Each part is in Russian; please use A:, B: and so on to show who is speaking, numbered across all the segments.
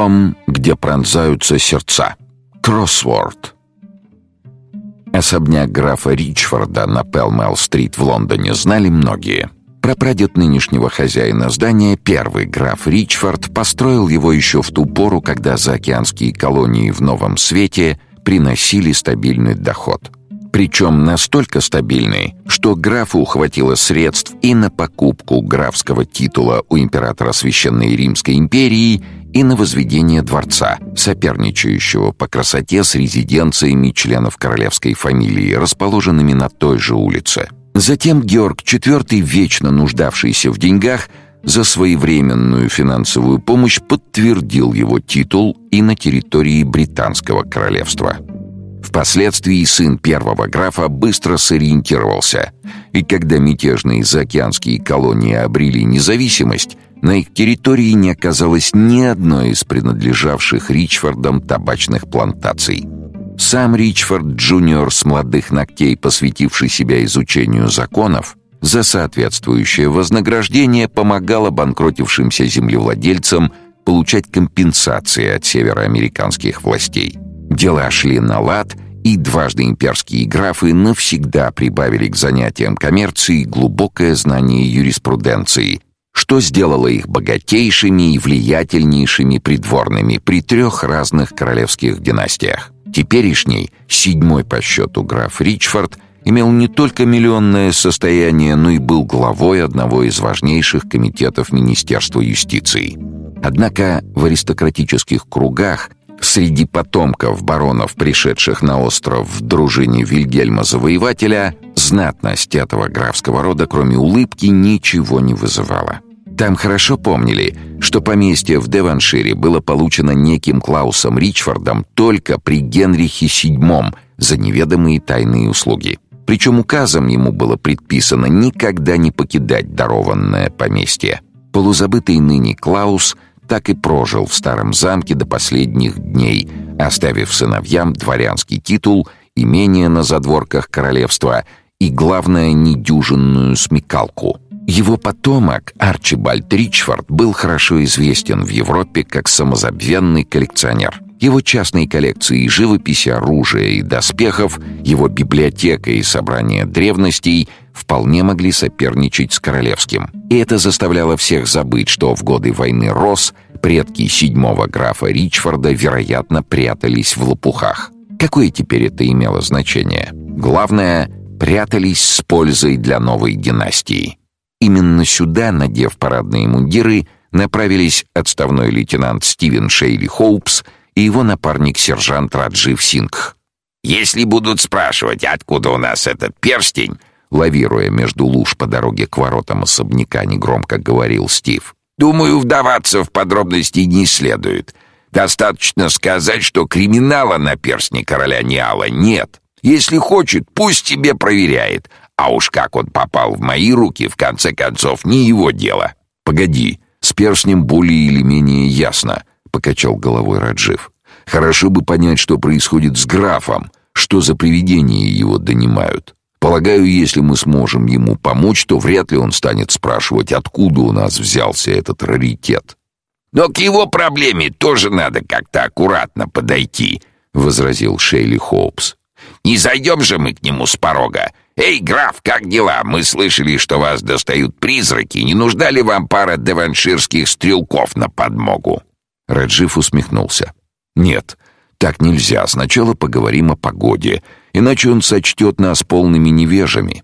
A: Дом, где пронзаются сердца. Кроссворд. Особняк графа Ричфорда на Пелмел-стрит в Лондоне знали многие. Прапрадед нынешнего хозяина здания, первый граф Ричфорд, построил его еще в ту пору, когда заокеанские колонии в Новом Свете приносили стабильный доход. Причем настолько стабильный, что графу хватило средств и на покупку графского титула у императора Священной Римской империи, и на возведение дворца, соперничающего по красоте с резиденциями членов королевской фамилии, расположенными на той же улице. Затем Георг IV, вечно нуждавшийся в деньгах, за своевременную финансовую помощь подтвердил его титул и на территории Британского королевства. Впоследствии сын первого графа быстро сориентировался, и когда мятежные заокеанские колонии обрели независимость, на их территории не оказалось ни одной из принадлежавших Ричфордам табачных плантаций. Сам Ричфорд Джуниор с молодых ногтей, посвятивший себя изучению законов, за соответствующее вознаграждение помогал обанкротившимся землевладельцам получать компенсации от североамериканских властей. Дела шли на лад, и дважды имперские графы навсегда прибавили к занятиям коммерцией глубокое знание юриспруденции, что сделало их богатейшими и влиятельнейшими придворными при трех разных королевских династиях. Теперешний, седьмой по счету граф Ричфорд, имел не только миллионное состояние, но и был главой одного из важнейших комитетов Министерства юстиции. Однако в аристократических кругах Среди потомков баронов, пришедших на остров в дружине Вильгельма Завоевателя, знатность этого графского рода, кроме улыбки, ничего не вызывала. Там хорошо помнили, что поместье в Деваншире было получено неким Клаусом Ричфордом только при Генрихе VII за неведомые тайные услуги. Причем указом ему было предписано никогда не покидать дарованное поместье. Полузабытый ныне Клаус – так и прожил в старом замке до последних дней, оставив сыновьям дворянский титул, имение на задворках королевства и, главное, недюжинную смекалку. Его потомок, Арчибальд Ричфорд, был хорошо известен в Европе как самозабвенный коллекционер. Его частные коллекции живописи, оружия и доспехов, его библиотека и собрание древностей вполне могли соперничать с королевским. И это заставляло всех забыть, что в годы войны Рос предки седьмого графа Ричфорда, вероятно, прятались в лопухах. Какое теперь это имело значение? Главное, прятались с пользой для новой династии. Именно сюда, надев парадные мундиры, направились отставной лейтенант Стивен Шейли Хоупс и его напарник сержант Раджив Сингх.
B: «Если будут спрашивать, откуда у нас этот перстень,
A: лавируя между луж по дороге к воротам особняка, негромко говорил Стив.
B: «Думаю, вдаваться в подробности не следует. Достаточно сказать, что криминала на перстне короля Ниала нет. Если хочет, пусть тебе проверяет. А уж как он попал в мои руки, в конце концов, не его дело».
A: «Погоди, с перстнем более или менее ясно», — покачал головой Раджив. «Хорошо бы понять, что происходит с графом, что за привидения его донимают». Полагаю, если мы сможем ему помочь, то вряд ли он станет спрашивать, откуда у нас взялся этот раритет.
B: Но к его проблеме тоже надо как-то аккуратно подойти, возразил Шейли Хоупс. Не зайдем же мы к нему с порога. Эй, граф, как дела? Мы слышали, что вас достают призраки. Не нужна ли вам пара деванширских стрелков на подмогу?
A: Раджиф усмехнулся. Нет, так нельзя. Сначала поговорим о погоде иначе он сочтет нас полными невежами.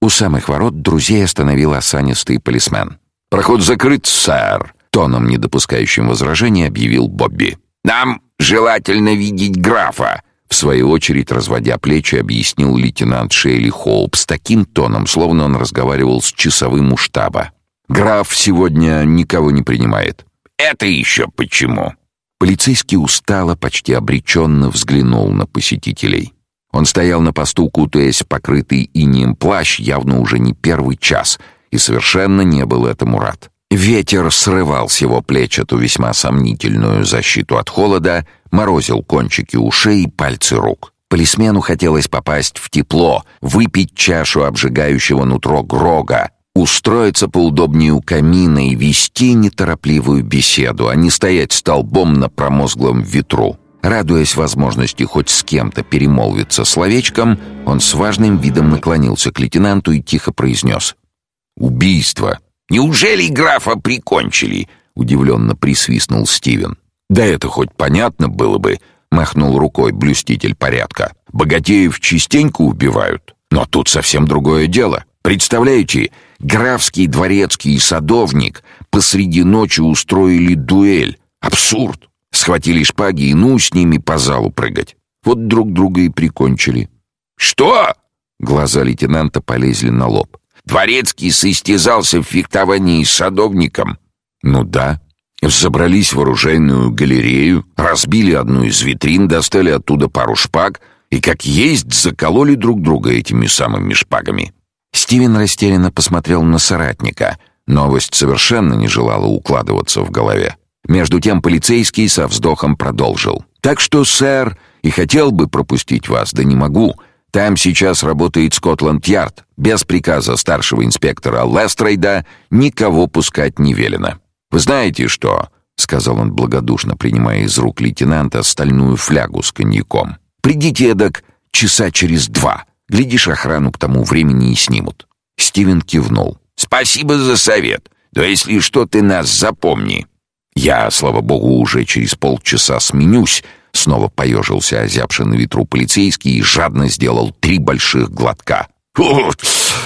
A: У самых ворот друзей остановил осанистый полисмен. «Проход закрыт, сэр», — тоном, не допускающим возражений, объявил Бобби.
B: «Нам желательно видеть графа», —
A: в свою очередь, разводя плечи, объяснил лейтенант Шейли Холп с таким тоном, словно он разговаривал с часовым у штаба. «Граф сегодня никого не принимает».
B: «Это еще почему?»
A: Полицейский устало, почти обреченно взглянул на посетителей. Он стоял на посту, кутаясь в покрытый инеем плащ, явно уже не первый час, и совершенно не был этому рад. Ветер срывал с его плеч эту весьма сомнительную защиту от холода, морозил кончики ушей и пальцы рук. Полисмену хотелось попасть в тепло, выпить чашу обжигающего нутро Грога, Устроиться поудобнее у камина и вести неторопливую беседу, а не стоять столбом на промозглом ветру. Радуясь возможности хоть с кем-то перемолвиться словечком, он с важным видом наклонился к лейтенанту и тихо произнес. «Убийство!»
B: «Неужели графа прикончили?»
A: — удивленно присвистнул Стивен. «Да это хоть понятно было бы», — махнул рукой блюститель порядка. «Богатеев частенько убивают, но тут совсем другое дело. Представляете, графский дворецкий садовник посреди ночи устроили дуэль. Абсурд! Схватили шпаги и ну с ними по залу прыгать. Вот друг друга и прикончили».
B: «Что?»
A: Глаза лейтенанта полезли на лоб.
B: «Дворецкий состязался в фехтовании с садовником?»
A: «Ну да. Забрались в оружейную галерею, разбили одну из витрин, достали оттуда пару шпаг и, как есть, закололи друг друга этими самыми шпагами. Стивен растерянно посмотрел на соратника. Новость совершенно не желала укладываться в голове. Между тем полицейский со вздохом продолжил. «Так что, сэр, и хотел бы пропустить вас, да не могу. Там сейчас работает Скотланд-Ярд. Без приказа старшего инспектора Лестрейда никого пускать не велено. Вы знаете что?» — сказал он благодушно, принимая из рук лейтенанта стальную флягу с коньяком. «Придите, эдак, часа через два». Глядишь, охрану к тому времени и снимут. Стивен кивнул.
B: Спасибо за совет. Да если что, ты нас запомни.
A: Я, слава богу, уже через полчаса сменюсь. Снова поежился озябший на ветру полицейский и жадно сделал три больших глотка. Ух,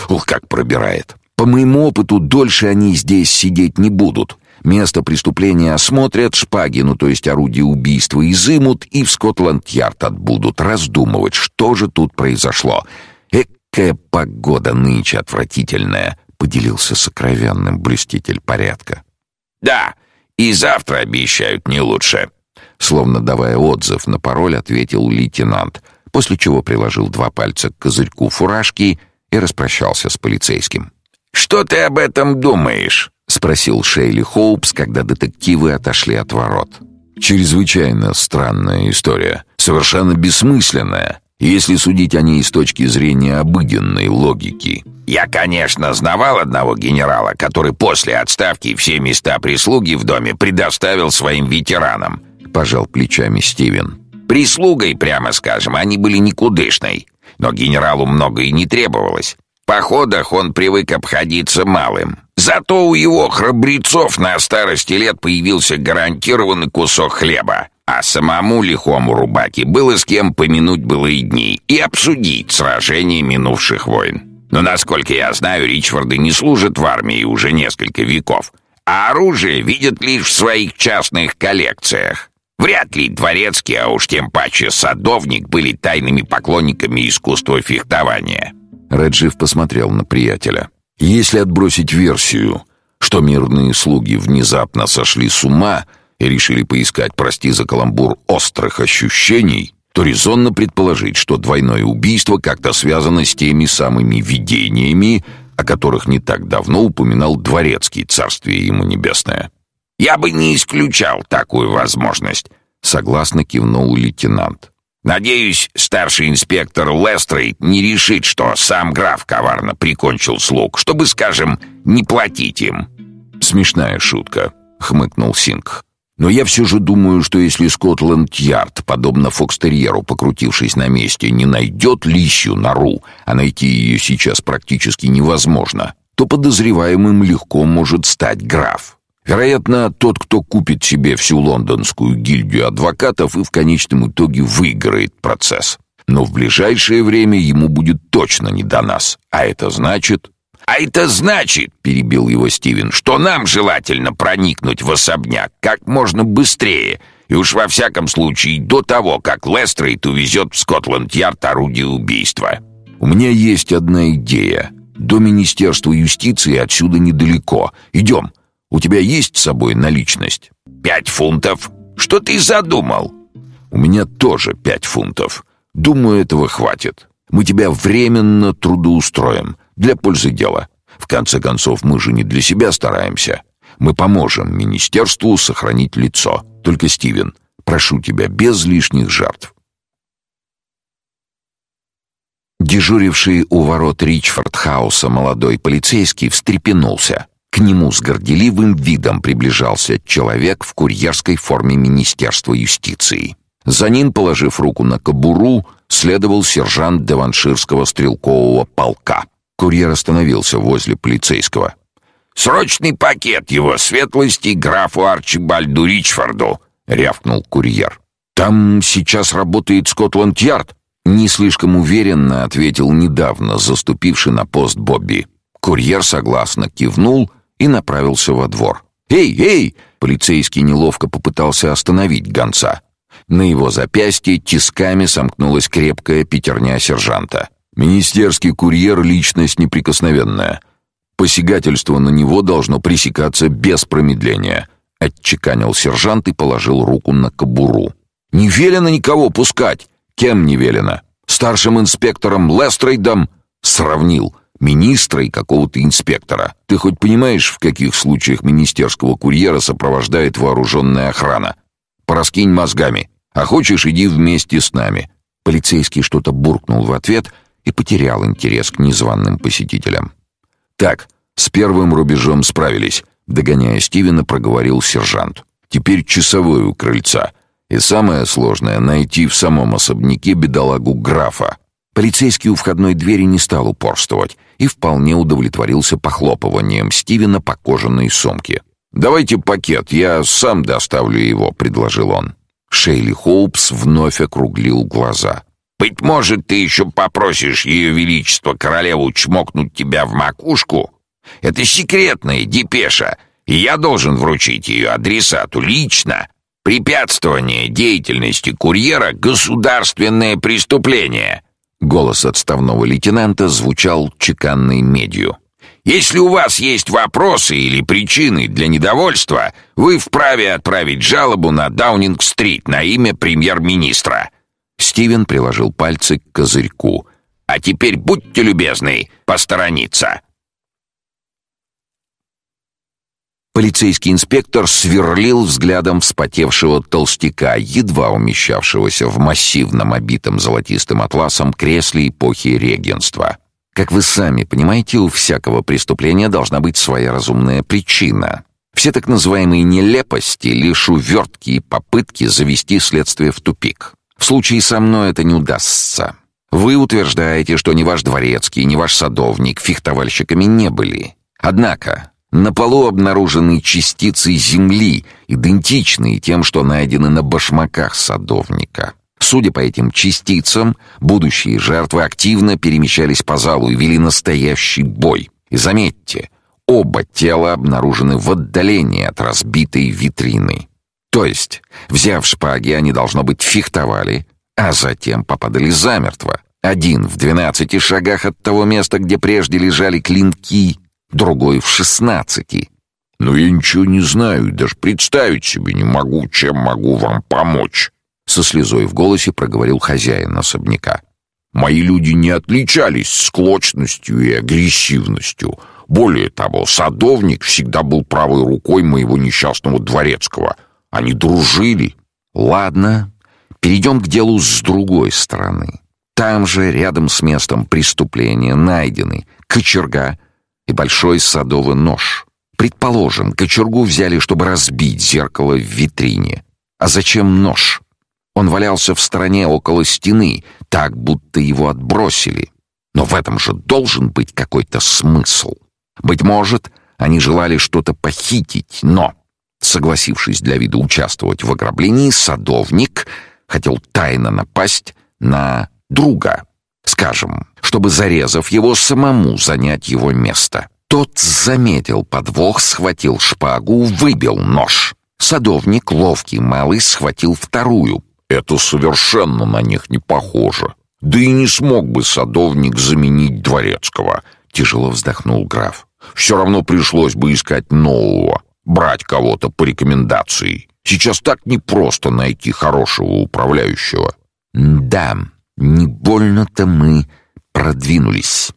A: ух, как пробирает. По моему опыту, дольше они здесь сидеть не будут. Место преступления осмотрят, шпаги, ну то есть орудие убийства, изымут и в Скотланд-Ярд отбудут раздумывать, что же тут произошло. Экая погода нынче отвратительная, поделился сокровенным блюститель порядка.
B: Да, и завтра обещают не лучше.
A: Словно давая отзыв на пароль, ответил лейтенант, после чего приложил два пальца к козырьку фуражки и распрощался с полицейским.
B: «Что ты об этом думаешь?»
A: — спросил Шейли Хоупс, когда детективы отошли от ворот. «Чрезвычайно странная история. Совершенно бессмысленная, если судить о ней с точки зрения обыденной логики».
B: «Я, конечно, знавал одного генерала, который после отставки все места прислуги в доме предоставил своим ветеранам», — пожал плечами Стивен. «Прислугой, прямо скажем, они были никудышной, но генералу много и не требовалось. В походах он привык обходиться малым, Зато у его храбрецов на старости лет появился гарантированный кусок хлеба, а самому лихому рубаке было с кем помянуть былые дни и обсудить сражения минувших войн. Но, насколько я знаю, Ричфорды не служат в армии уже несколько веков, а оружие видят лишь в своих частных коллекциях. Вряд ли дворецкий, а уж тем паче садовник, были тайными поклонниками искусства фехтования.
A: Реджив посмотрел на приятеля. Если отбросить версию, что мирные слуги внезапно сошли с ума и решили поискать, прости за каламбур, острых ощущений, то резонно предположить, что двойное убийство как-то связано с теми самыми видениями, о которых не так давно упоминал Дворецкий, царствие ему небесное.
B: «Я бы не исключал такую возможность», —
A: согласно кивнул лейтенант.
B: Надеюсь, старший инспектор Лестрейд не решит, что сам граф коварно прикончил слуг, чтобы, скажем, не платить им.
A: Смешная шутка, хмыкнул Синг. Но я все же думаю, что если Скотланд-Ярд, подобно Фокстерьеру, покрутившись на месте, не найдет лисью нору, а найти ее сейчас практически невозможно, то подозреваемым легко может стать граф. Вероятно, тот, кто купит себе всю лондонскую гильдию адвокатов и в конечном итоге выиграет процесс. Но в ближайшее время ему будет точно не до нас. А это значит...
B: «А это значит, — перебил его Стивен, — что нам желательно проникнуть в особняк как можно быстрее, и уж во всяком случае до того, как Лестрейд увезет в Скотланд-Ярд орудие убийства».
A: «У меня есть одна идея. До Министерства юстиции отсюда недалеко. Идем, у тебя есть с собой наличность?
B: Пять фунтов. Что ты задумал?
A: У меня тоже пять фунтов. Думаю, этого хватит. Мы тебя временно трудоустроим для пользы дела. В конце концов, мы же не для себя стараемся. Мы поможем министерству сохранить лицо. Только, Стивен, прошу тебя без лишних жертв. Дежуривший у ворот Ричфорд-хауса молодой полицейский встрепенулся. К нему с горделивым видом приближался человек в курьерской форме Министерства юстиции. За ним, положив руку на кобуру, следовал сержант Деванширского стрелкового полка. Курьер остановился возле полицейского.
B: «Срочный пакет его светлости графу Арчибальду Ричфорду!» — рявкнул курьер.
A: «Там сейчас работает Скотланд-Ярд», — не слишком уверенно ответил недавно заступивший на пост Бобби. Курьер согласно кивнул и направился во двор. «Эй, эй!» — полицейский неловко попытался остановить гонца. На его запястье тисками сомкнулась крепкая пятерня сержанта. «Министерский курьер — личность неприкосновенная. Посягательство на него должно пресекаться без промедления», — отчеканил сержант и положил руку на кобуру. Не велено никого пускать. Кем не велено? Старшим инспектором Лестрейдом сравнил министра и какого-то инспектора. Ты хоть понимаешь, в каких случаях министерского курьера сопровождает вооруженная охрана? Пораскинь мозгами. А хочешь, иди вместе с нами. Полицейский что-то буркнул в ответ и потерял интерес к незваным посетителям. Так, с первым рубежом справились, догоняя Стивена, проговорил сержант. Теперь часовой у крыльца. И самое сложное — найти в самом особняке бедолагу графа. Полицейский у входной двери не стал упорствовать и вполне удовлетворился похлопыванием Стивена по кожаной сумке. «Давайте пакет, я сам доставлю его», — предложил он. Шейли Хоупс вновь округлил глаза.
B: «Быть может, ты еще попросишь Ее Величество Королеву чмокнуть тебя в макушку? Это секретная депеша, и я должен вручить ее адресату лично, Препятствование деятельности курьера — государственное преступление.
A: Голос отставного лейтенанта звучал чеканной медью.
B: Если у вас есть вопросы или причины для недовольства, вы вправе отправить жалобу на Даунинг-стрит на имя премьер-министра.
A: Стивен приложил пальцы к козырьку.
B: А теперь будьте любезны посторониться.
A: Полицейский инспектор сверлил взглядом вспотевшего толстяка, едва умещавшегося в массивном обитом золотистым атласом кресле эпохи регенства. Как вы сами понимаете, у всякого преступления должна быть своя разумная причина. Все так называемые нелепости — лишь увертки и попытки завести следствие в тупик. В случае со мной это не удастся. Вы утверждаете, что ни ваш дворецкий, ни ваш садовник фехтовальщиками не были. Однако на полу обнаружены частицы земли, идентичные тем, что найдены на башмаках садовника. Судя по этим частицам, будущие жертвы активно перемещались по залу и вели настоящий бой. И заметьте, оба тела обнаружены в отдалении от разбитой витрины. То есть, взяв шпаги, они, должно быть, фехтовали, а затем попадали замертво. Один в двенадцати шагах от того места, где прежде лежали клинки, другой в шестнадцати.
B: Но я ничего не знаю, даже представить себе не могу, чем могу вам помочь,
A: со слезой в голосе проговорил хозяин особняка.
B: Мои люди не отличались склочностью и агрессивностью. Более того, садовник всегда был правой рукой моего несчастного дворецкого. Они дружили.
A: Ладно, перейдем к делу с другой стороны. Там же, рядом с местом преступления, найдены кочерга, и большой садовый нож. Предположим, кочергу взяли, чтобы разбить зеркало в витрине. А зачем нож? Он валялся в стороне около стены, так будто его отбросили. Но в этом же должен быть какой-то смысл. Быть может, они желали что-то похитить, но, согласившись для вида участвовать в ограблении, садовник хотел тайно напасть на друга, скажем, чтобы, зарезав его, самому занять его место. Тот заметил подвох, схватил шпагу, выбил нож. Садовник, ловкий малый, схватил вторую.
B: Это совершенно на них не похоже. Да и не смог бы садовник заменить дворецкого, тяжело вздохнул граф. Все равно пришлось бы искать нового, брать кого-то по рекомендации. Сейчас так непросто найти хорошего управляющего.
A: Да, не больно-то мы продвинулись.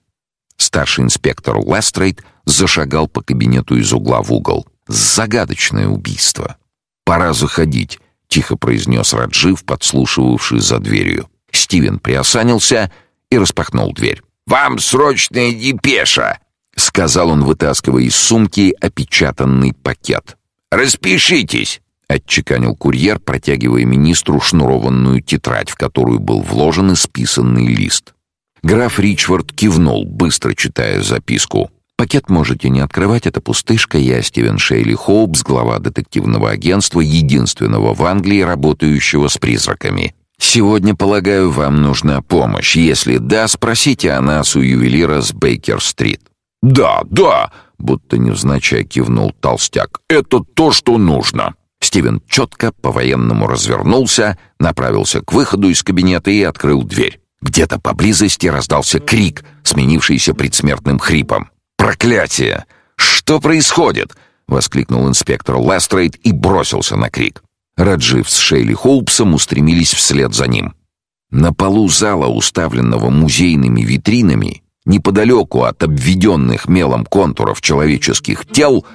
A: Старший инспектор Лестрейд зашагал по кабинету из угла в угол. Загадочное убийство. Пора заходить, тихо произнес Раджив, подслушивавший за дверью. Стивен приосанился и распахнул дверь.
B: «Вам срочная депеша!»
A: — сказал он, вытаскивая из сумки опечатанный пакет.
B: «Распишитесь!»
A: — отчеканил курьер, протягивая министру шнурованную тетрадь, в которую был вложен исписанный лист. Граф Ричвард кивнул, быстро читая записку. Пакет можете не открывать, это пустышка. Я Стивен Шейли Хоупс, глава детективного агентства, единственного в Англии, работающего с призраками. Сегодня, полагаю, вам нужна помощь. Если да, спросите о нас у ювелира с Бейкер-стрит.
B: Да, да, будто невзначай кивнул толстяк. Это то, что нужно.
A: Стивен четко по-военному развернулся, направился к выходу из кабинета и открыл дверь. Где-то поблизости раздался крик, сменившийся предсмертным хрипом. «Проклятие! Что происходит?» — воскликнул инспектор Лестрейд и бросился на крик. Раджив с Шейли Хоупсом устремились вслед за ним. На полу зала, уставленного музейными витринами, неподалеку от обведенных мелом контуров человеческих тел,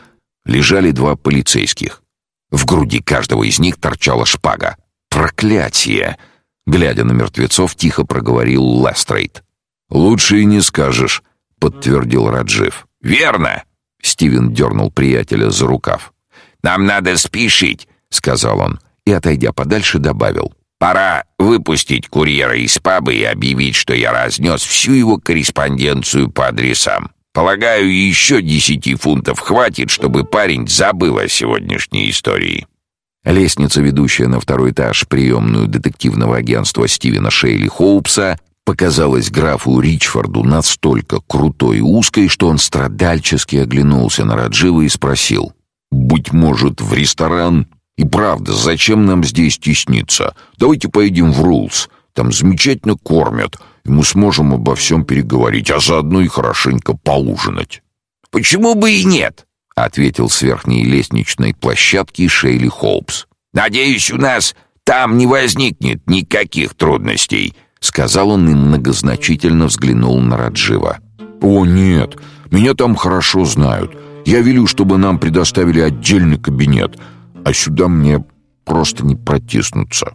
A: лежали два полицейских. В груди каждого из них торчала шпага. «Проклятие!» — глядя на мертвецов, тихо проговорил Лестрейд.
B: «Лучше и не скажешь», подтвердил Раджив. Верно.
A: Стивен дернул приятеля за рукав.
B: Нам надо спешить, сказал он
A: и отойдя подальше добавил:
B: Пора выпустить курьера из паба и объявить, что я разнес всю его корреспонденцию по адресам. Полагаю, еще десяти фунтов хватит, чтобы парень забыл о сегодняшней истории.
A: Лестница, ведущая на второй этаж приемную детективного агентства Стивена Шейли Хоупса, показалась графу Ричфорду настолько крутой и узкой, что он страдальчески оглянулся на Раджива и спросил: "Быть может, в ресторан? И правда, зачем нам здесь тесниться? Давайте поедем в Рулс. Там замечательно кормят, и мы сможем обо всем переговорить, а заодно и хорошенько поужинать".
B: "Почему бы и нет?"
A: Ответил с верхней лестничной площадки Шейли Холпс.
B: "Надеюсь, у нас там не возникнет никаких трудностей
A: сказал он и многозначительно взглянул на Раджива.
C: О нет, меня там хорошо знают. Я велю, чтобы нам предоставили отдельный кабинет, а сюда мне просто не протиснуться.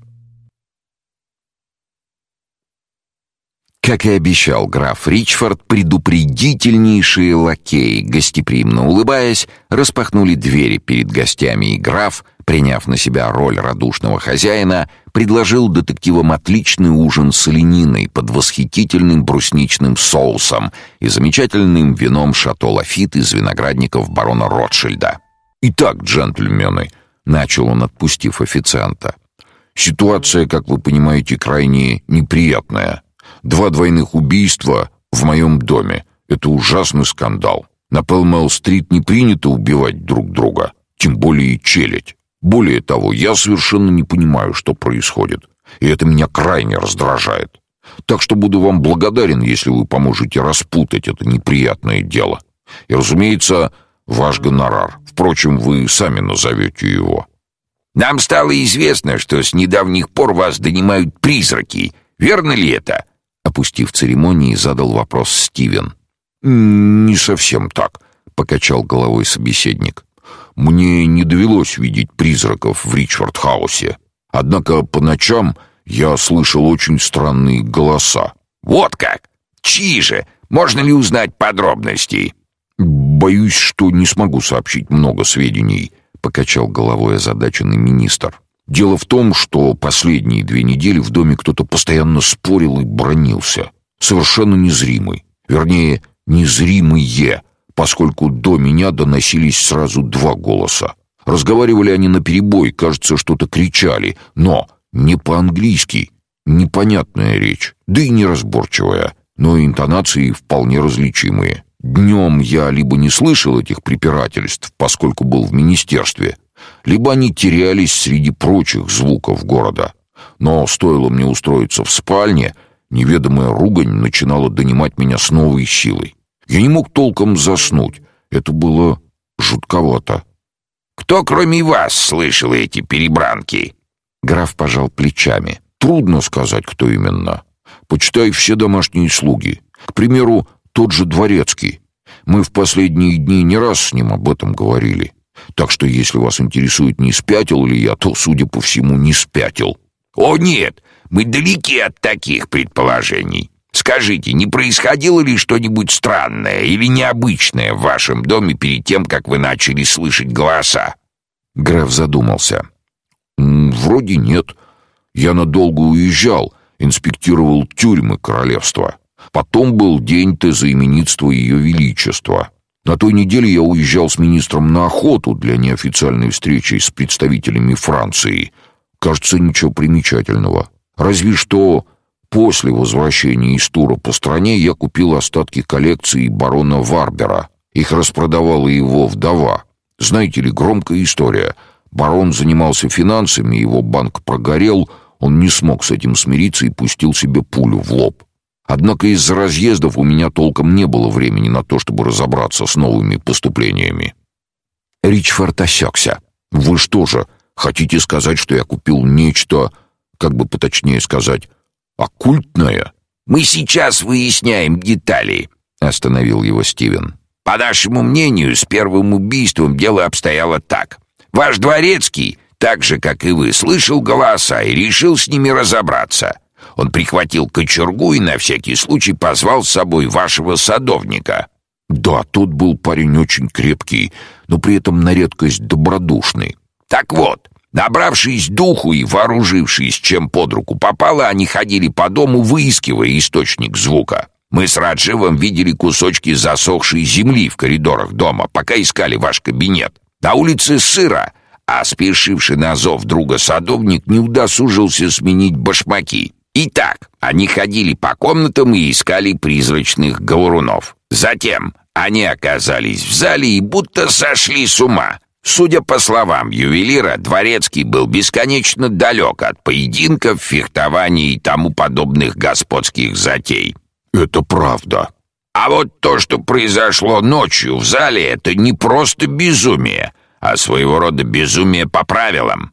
A: Как и обещал граф Ричфорд, предупредительнейшие лакеи, гостеприимно улыбаясь, распахнули двери перед гостями, и граф, приняв на себя роль радушного хозяина, предложил детективам отличный ужин с олениной под восхитительным брусничным соусом и замечательным вином Шато Лафит из виноградников барона Ротшильда.
C: «Итак, джентльмены», — начал он, отпустив официанта, — «ситуация, как вы понимаете, крайне неприятная». Два двойных убийства в моем доме. Это ужасный скандал. На Пелмел-стрит не принято убивать друг друга, тем более и челядь. Более того, я совершенно не понимаю, что происходит, и это меня крайне раздражает. Так что буду вам благодарен, если вы поможете распутать это неприятное дело. И, разумеется, ваш гонорар. Впрочем, вы сами назовете его.
B: Нам стало известно, что с недавних пор вас донимают призраки. Верно ли это?
A: Опустив церемонии, задал вопрос Стивен.
C: Не совсем так, покачал головой собеседник. Мне не довелось видеть призраков в Ричфорд-хаусе. Однако по ночам я слышал очень странные голоса.
B: Вот как. Чьи же? Можно ли узнать подробности?
C: Боюсь, что не смогу сообщить много сведений, покачал головой озадаченный министр. Дело в том, что последние две недели в доме кто-то постоянно спорил и бронился. Совершенно незримый. Вернее, незримые, поскольку до меня доносились сразу два голоса. Разговаривали они наперебой, кажется, что-то кричали, но не по-английски. Непонятная речь, да и неразборчивая, но интонации вполне различимые. Днем я либо не слышал этих препирательств, поскольку был в министерстве, либо они терялись среди прочих звуков города. Но стоило мне устроиться в спальне, неведомая ругань начинала донимать меня с новой силой. Я не мог толком заснуть. Это было жутковато.
B: Кто, кроме вас, слышал эти перебранки?
A: Граф пожал плечами.
C: Трудно сказать, кто именно. Почитай все домашние слуги. К примеру, тот же дворецкий. Мы в последние дни не раз с ним об этом говорили. Так что, если вас интересует, не спятил ли я, то, судя по всему, не спятил.
B: О нет, мы далеки от таких предположений. скажите, не происходило ли что-нибудь странное или необычное в вашем доме перед тем, как вы начали слышать голоса?»
C: Граф задумался. «Вроде нет. Я надолго уезжал, инспектировал тюрьмы королевства. Потом был день тезоименитства Ее Величества. На той неделе я уезжал с министром на охоту для неофициальной встречи с представителями Франции. Кажется, ничего примечательного. Разве что после возвращения из тура по стране я купил остатки коллекции барона Варбера. Их распродавала его вдова. Знаете ли, громкая история. Барон занимался финансами, его банк прогорел, он не смог с этим смириться и пустил себе пулю в лоб. Однако из-за разъездов у меня толком не было времени на то, чтобы разобраться с новыми поступлениями. Ричфорд осекся. «Вы что же, хотите сказать, что я купил нечто, как бы поточнее сказать, оккультное?»
B: «Мы сейчас выясняем детали», — остановил его Стивен. «По нашему мнению, с первым убийством дело обстояло так. Ваш дворецкий, так же, как и вы, слышал голоса и решил с ними разобраться». Он прихватил кочергу и на всякий случай позвал с собой вашего садовника.
C: Да, тот был парень очень крепкий, но при этом на редкость добродушный.
B: Так вот, набравшись духу и вооружившись чем под руку попало, они ходили по дому, выискивая источник звука. Мы с Радживом видели кусочки засохшей земли в коридорах дома, пока искали ваш кабинет. На улице сыро, а спешивший на зов друга садовник не удосужился сменить башмаки. Итак, они ходили по комнатам и искали призрачных говорунов. Затем они оказались в зале и будто сошли с ума. Судя по словам ювелира, Дворецкий был бесконечно далек от поединков, фехтований и тому подобных господских затей.
C: Это правда.
B: А вот то, что произошло ночью в зале, это не просто безумие, а своего рода безумие по правилам.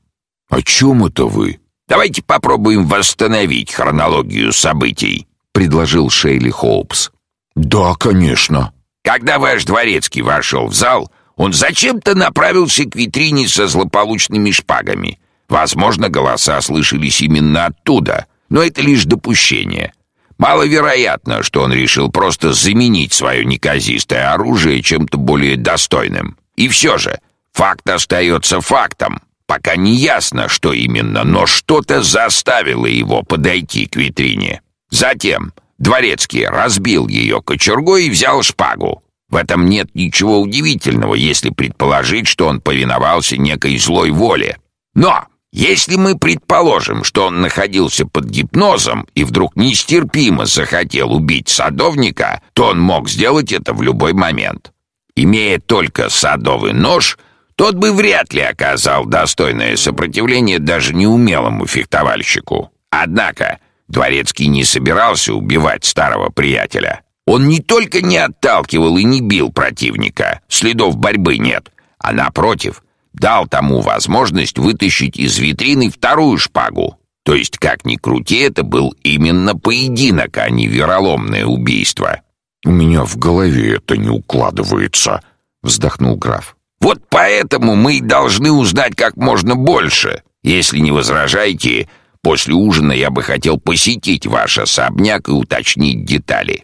C: О чем это вы?
B: Давайте попробуем восстановить хронологию событий, предложил Шейли Хоупс.
C: Да, конечно.
B: Когда ваш дворецкий вошел в зал, он зачем-то направился к витрине со злополучными шпагами. Возможно, голоса слышались именно оттуда, но это лишь допущение. Маловероятно, что он решил просто заменить свое неказистое оружие чем-то более достойным. И все же, факт остается фактом. Пока не ясно, что именно, но что-то заставило его подойти к витрине. Затем Дворецкий разбил ее кочергой и взял шпагу. В этом нет ничего удивительного, если предположить, что он повиновался некой злой воле. Но если мы предположим, что он находился под гипнозом и вдруг нестерпимо захотел убить садовника, то он мог сделать это в любой момент. Имея только садовый нож, тот бы вряд ли оказал достойное сопротивление даже неумелому фехтовальщику. Однако Дворецкий не собирался убивать старого приятеля. Он не только не отталкивал и не бил противника, следов борьбы нет, а напротив, дал тому возможность вытащить из витрины вторую шпагу. То есть, как ни крути, это был именно поединок, а не вероломное убийство.
C: «У меня в голове это не укладывается», — вздохнул граф.
B: Вот поэтому мы должны узнать как можно больше. Если не возражаете, после ужина я бы хотел посетить ваш особняк и уточнить детали.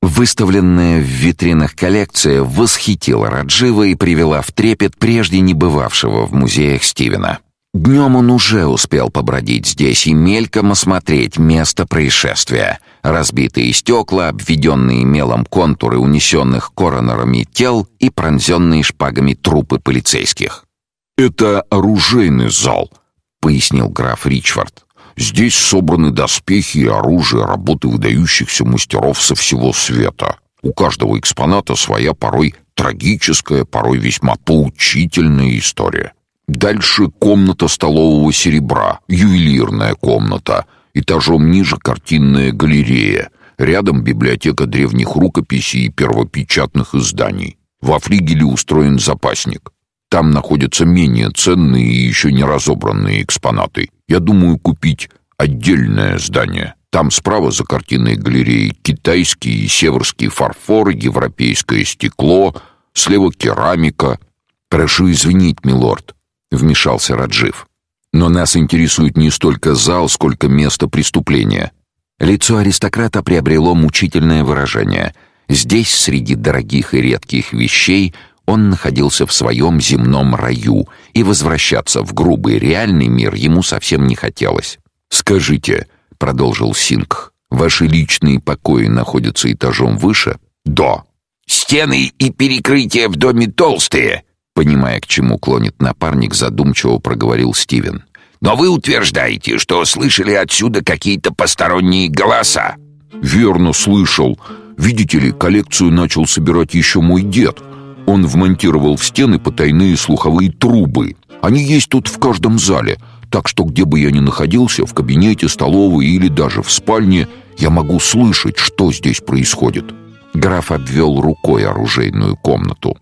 A: Выставленная в витринах коллекция восхитила Раджива и привела в трепет прежде не бывавшего в музеях Стивена. Днем он уже успел побродить здесь и мельком осмотреть место происшествия. Разбитые стекла, обведенные мелом контуры унесенных коронерами тел и пронзенные шпагами трупы полицейских.
C: «Это оружейный зал», — пояснил граф Ричфорд. «Здесь собраны доспехи и оружие работы выдающихся мастеров со всего света. У каждого экспоната своя порой трагическая, порой весьма поучительная история». Дальше комната столового серебра, ювелирная комната, этажом ниже картинная галерея, рядом библиотека древних рукописей и первопечатных изданий. Во флигеле устроен запасник. Там находятся менее ценные и еще не разобранные экспонаты. Я думаю купить отдельное здание. Там справа за картинной галереей китайские и северские фарфоры, европейское стекло, слева керамика. Прошу извинить, милорд, вмешался Раджив. Но нас интересует не столько зал, сколько место преступления.
A: Лицо аристократа приобрело мучительное выражение. Здесь, среди дорогих и редких вещей, он находился в своем земном раю, и возвращаться в грубый реальный мир ему совсем не хотелось.
C: «Скажите», — продолжил Синг, — «ваши личные покои находятся этажом выше?»
B: «Да». «Стены и перекрытия в доме толстые», — понимая, к чему клонит напарник, задумчиво проговорил Стивен. «Но вы утверждаете, что слышали отсюда какие-то посторонние голоса?»
C: «Верно, слышал. Видите ли, коллекцию начал собирать еще мой дед». Он вмонтировал в стены потайные слуховые трубы. Они есть тут в каждом зале, так что где бы я ни находился, в кабинете, столовой или даже в спальне, я могу слышать, что здесь происходит.
A: Граф обвел рукой оружейную комнату.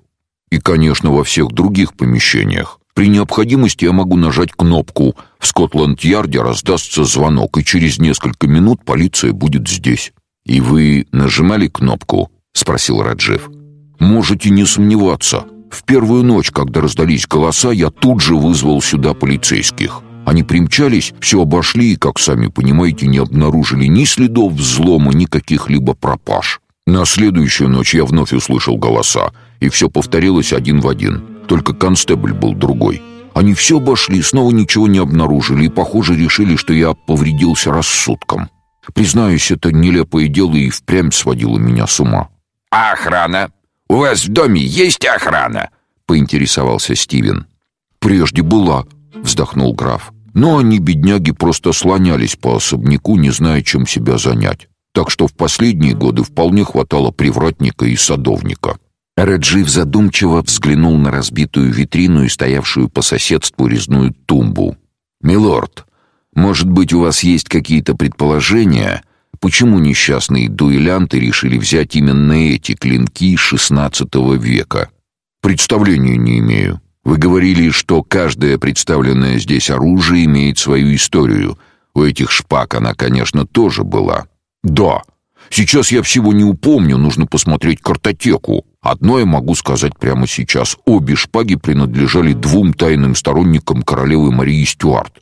C: И, конечно, во всех других помещениях. При необходимости я могу нажать кнопку. В Скотланд-Ярде раздастся звонок, и через несколько минут полиция будет здесь.
A: И вы нажимали кнопку? спросил Раджив.
C: Можете не сомневаться. В первую ночь, когда раздались голоса, я тут же вызвал сюда полицейских. Они примчались, все обошли и, как сами понимаете, не обнаружили ни следов взлома, ни каких-либо пропаж. На следующую ночь я вновь услышал голоса, и все повторилось один в один. Только констебль был другой. Они все обошли, снова ничего не обнаружили и, похоже, решили, что я повредился рассудком. Признаюсь, это нелепое дело и впрямь сводило меня с ума.
B: «А охрана?» «У вас в доме есть охрана?» — поинтересовался Стивен.
C: «Прежде была», — вздохнул граф. «Но они, бедняги, просто слонялись по особняку, не зная, чем себя занять. Так что в последние годы вполне хватало привратника и садовника».
A: Раджив задумчиво взглянул на разбитую витрину и стоявшую по соседству резную тумбу. «Милорд, может быть, у вас есть какие-то предположения, Почему несчастные дуэлянты решили взять именно эти клинки XVI века?
C: Представления не имею. Вы говорили, что каждое представленное здесь оружие имеет свою историю. У этих шпаг она, конечно, тоже была. Да. Сейчас я всего не упомню, нужно посмотреть картотеку. Одно я могу сказать прямо сейчас. Обе шпаги принадлежали двум тайным сторонникам королевы Марии Стюарт.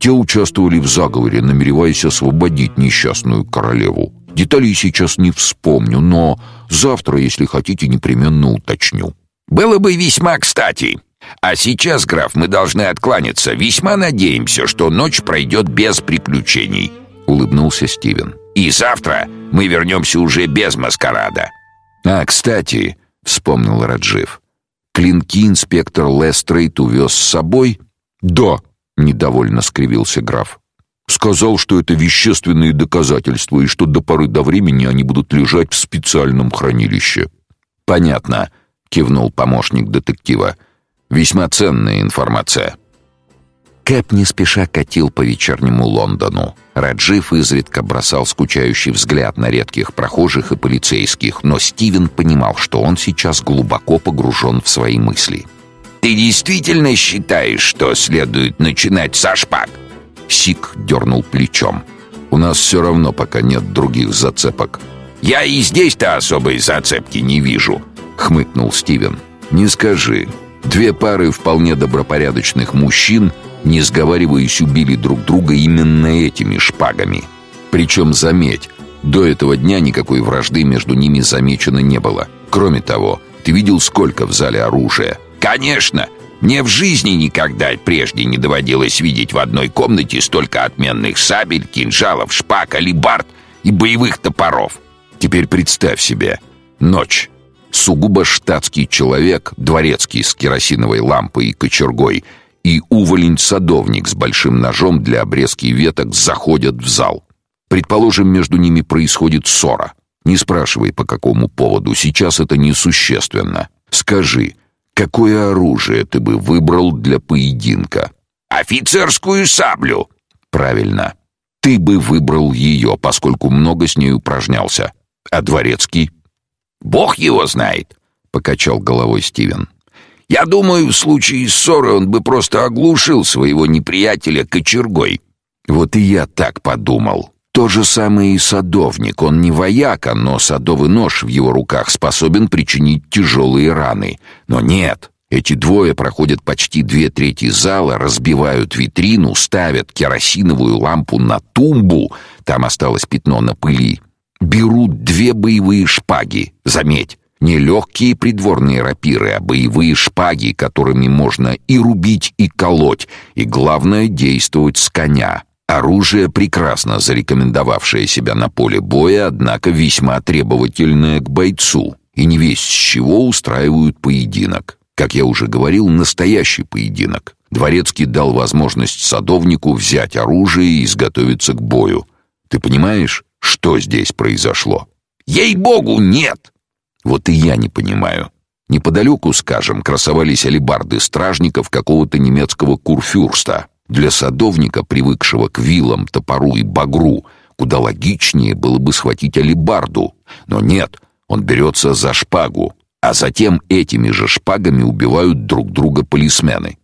C: Те участвовали в заговоре, намереваясь освободить несчастную королеву. Деталей сейчас не вспомню, но завтра, если хотите, непременно уточню.
B: Было бы весьма кстати. А сейчас, граф, мы должны откланяться. Весьма надеемся, что ночь пройдет без приключений, улыбнулся Стивен. И завтра мы вернемся уже без маскарада.
A: А, кстати, вспомнил Раджив. Клинки инспектор Лестрейд увез с собой?
C: Да, недовольно скривился граф. Сказал, что это вещественные доказательства и что до поры до времени они будут лежать в специальном хранилище.
A: Понятно, кивнул помощник детектива. Весьма ценная информация. Кэп не спеша катил по вечернему Лондону. Раджив изредка бросал скучающий взгляд на редких прохожих и полицейских, но Стивен понимал, что он сейчас глубоко погружен в свои мысли.
B: Ты действительно считаешь, что следует начинать со шпаг?
A: Сик дернул плечом. У нас все равно пока нет других зацепок.
B: Я и здесь-то особой зацепки не вижу, хмыкнул Стивен.
A: Не скажи. Две пары вполне добропорядочных мужчин, не сговариваясь, убили друг друга именно этими шпагами. Причем, заметь, до этого дня никакой вражды между ними замечено не было. Кроме того, ты видел, сколько в зале оружия?
B: Конечно, мне в жизни никогда прежде не доводилось видеть в одной комнате столько отменных сабель, кинжалов, шпаг, алибард и боевых топоров.
A: Теперь представь себе, ночь. Сугубо штатский человек, дворецкий с керосиновой лампой и кочергой, и уволень-садовник с большим ножом для обрезки веток заходят в зал. Предположим, между ними происходит ссора. Не спрашивай, по какому поводу, сейчас это несущественно. Скажи, Какое оружие ты бы выбрал для поединка?
B: Офицерскую саблю.
A: Правильно. Ты бы выбрал ее, поскольку много с ней упражнялся. А дворецкий?
B: Бог его знает,
A: покачал головой Стивен.
B: Я думаю, в случае ссоры он бы просто оглушил своего неприятеля кочергой.
A: Вот и я так подумал. То же самое и садовник. Он не вояка, но садовый нож в его руках способен причинить тяжелые раны. Но нет, Эти двое проходят почти две трети зала, разбивают витрину, ставят керосиновую лампу на тумбу, там осталось пятно на пыли. Берут две боевые шпаги, заметь, не легкие придворные рапиры, а боевые шпаги, которыми можно и рубить, и колоть, и главное действовать с коня. Оружие прекрасно зарекомендовавшее себя на поле боя, однако весьма требовательное к бойцу, и не весь с чего устраивают поединок. Как я уже говорил, настоящий поединок. Дворецкий дал возможность садовнику взять оружие и изготовиться к бою. Ты понимаешь, что здесь произошло?
B: Ей-богу, нет!
A: Вот и я не понимаю. Неподалеку, скажем, красовались алебарды стражников какого-то немецкого курфюрста. Для садовника, привыкшего к вилам, топору и багру, куда логичнее было бы схватить алебарду. Но нет, он берется за шпагу, а затем этими же шпагами убивают друг друга полисмены.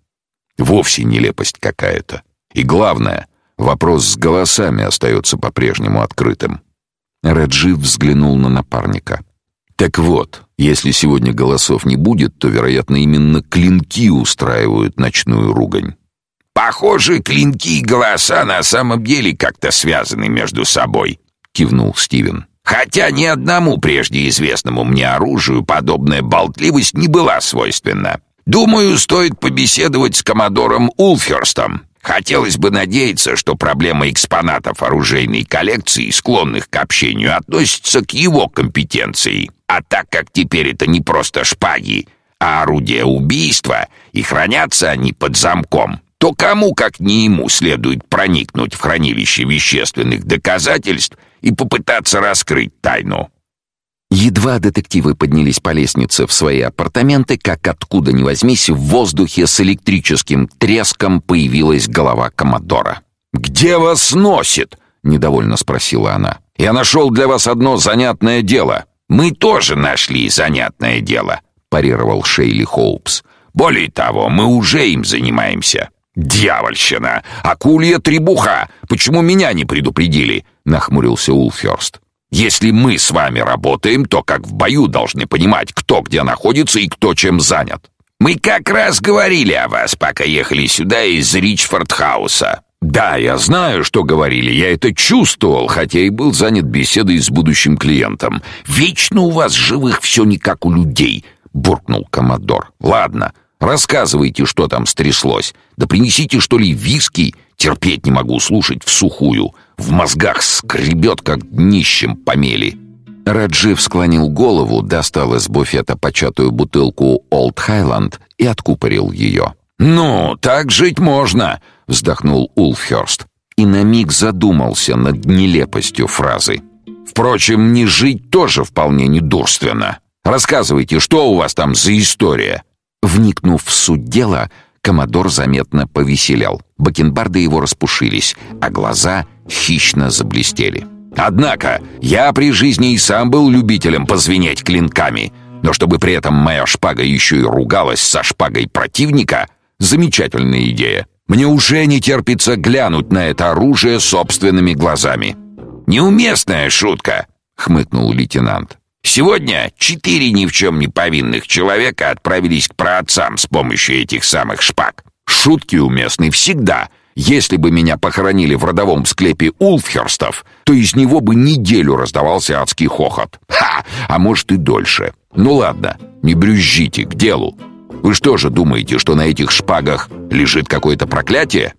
A: Вовсе нелепость какая-то. И главное, вопрос с голосами остается по-прежнему открытым. Раджив взглянул на напарника. Так вот, если сегодня голосов не будет, то, вероятно, именно клинки устраивают ночную ругань.
B: Похоже, клинки и голоса на самом деле как-то связаны между собой, кивнул Стивен. Хотя ни одному прежде известному мне оружию подобная болтливость не была свойственна. Думаю, стоит побеседовать с коммодором Улферстом. Хотелось бы надеяться, что проблема экспонатов оружейной коллекции, склонных к общению, относится к его компетенции. А так как теперь это не просто шпаги, а орудия убийства, и хранятся они под замком, то кому, как не ему, следует проникнуть в хранилище вещественных доказательств и попытаться раскрыть тайну.
A: Едва детективы поднялись по лестнице в свои апартаменты, как откуда ни возьмись, в воздухе с электрическим треском появилась голова Комодора.
C: «Где вас носит?» — недовольно спросила она. «Я нашел для вас одно занятное дело».
B: «Мы тоже нашли занятное дело», — парировал Шейли Хоупс. «Более того, мы уже им занимаемся».
C: «Дьявольщина! Акулья требуха! Почему меня не предупредили?» — нахмурился Улферст. «Если мы с вами работаем, то как в бою должны понимать, кто где находится и кто чем занят».
B: «Мы как раз говорили о вас, пока ехали сюда из Ричфорд-хауса».
C: «Да, я знаю, что говорили, я это чувствовал, хотя и был занят беседой с будущим клиентом. Вечно у вас живых все не как у людей», — буркнул Коммодор. «Ладно, Рассказывайте, что там стряслось. Да принесите, что ли, виски. Терпеть не могу слушать в сухую. В мозгах скребет, как днищем помели».
A: Раджив склонил голову, достал из буфета початую бутылку «Олд Хайланд» и откупорил ее.
C: «Ну, так жить можно», — вздохнул Улфхерст.
A: И на миг задумался над нелепостью фразы.
C: «Впрочем, не жить тоже вполне недурственно. Рассказывайте, что у вас там за история?»
A: Вникнув в суть дела, комодор заметно повеселел. Бакенбарды его распушились, а глаза хищно заблестели.
C: «Однако, я при жизни и сам был любителем позвенеть клинками, но чтобы при этом моя шпага еще и ругалась со шпагой противника — замечательная идея. Мне уже не терпится глянуть на это оружие собственными глазами».
B: «Неуместная шутка», — хмыкнул лейтенант. Сегодня четыре ни в чем не повинных человека отправились к праотцам с помощью этих самых шпаг.
C: Шутки уместны всегда. Если бы меня похоронили в родовом склепе Улфхерстов, то из него бы неделю раздавался адский хохот. Ха! А может и дольше. Ну ладно, не брюзжите, к делу. Вы что же думаете, что на этих шпагах лежит какое-то проклятие?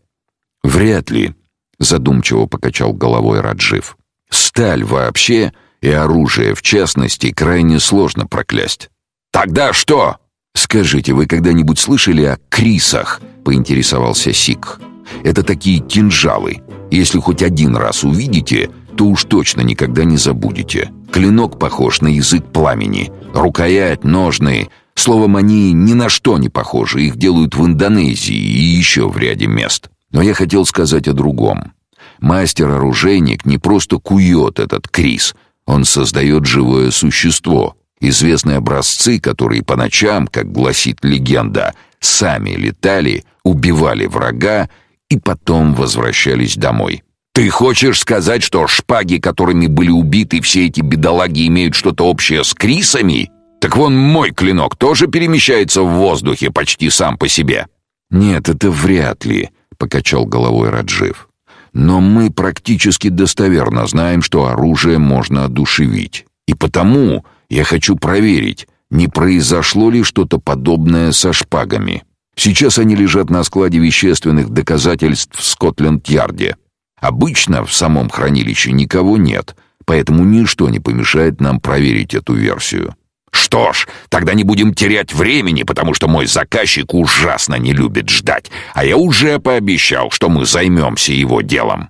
A: Вряд ли, задумчиво покачал головой Раджив. Сталь вообще и оружие, в частности, крайне сложно проклясть.
C: Тогда что?
A: Скажите, вы когда-нибудь слышали о крисах? поинтересовался Сик. Это такие кинжалы. Если хоть один раз увидите, то уж точно никогда не забудете. Клинок похож на язык пламени, рукоять, ножны. Словом, они ни на что не похожи. Их делают в Индонезии и еще в ряде мест. Но я хотел сказать о другом. Мастер-оружейник не просто кует этот крис — он создает живое существо. Известные образцы, которые по ночам, как гласит легенда, сами летали, убивали врага и потом возвращались домой.
C: Ты хочешь сказать, что шпаги, которыми были убиты все эти бедолаги, имеют что-то общее с крисами?
B: Так вон мой клинок тоже перемещается в воздухе почти сам по себе.
C: Нет, это вряд ли, покачал головой Раджив. Но мы практически достоверно знаем, что оружие можно одушевить. И потому я хочу проверить, не произошло ли что-то подобное со шпагами. Сейчас они лежат на складе вещественных доказательств в Скотленд-Ярде. Обычно в самом хранилище никого нет, поэтому ничто не помешает нам проверить эту версию.
B: Что ж, тогда не будем терять времени, потому что мой заказчик ужасно не любит ждать, а я уже пообещал, что мы займемся его делом.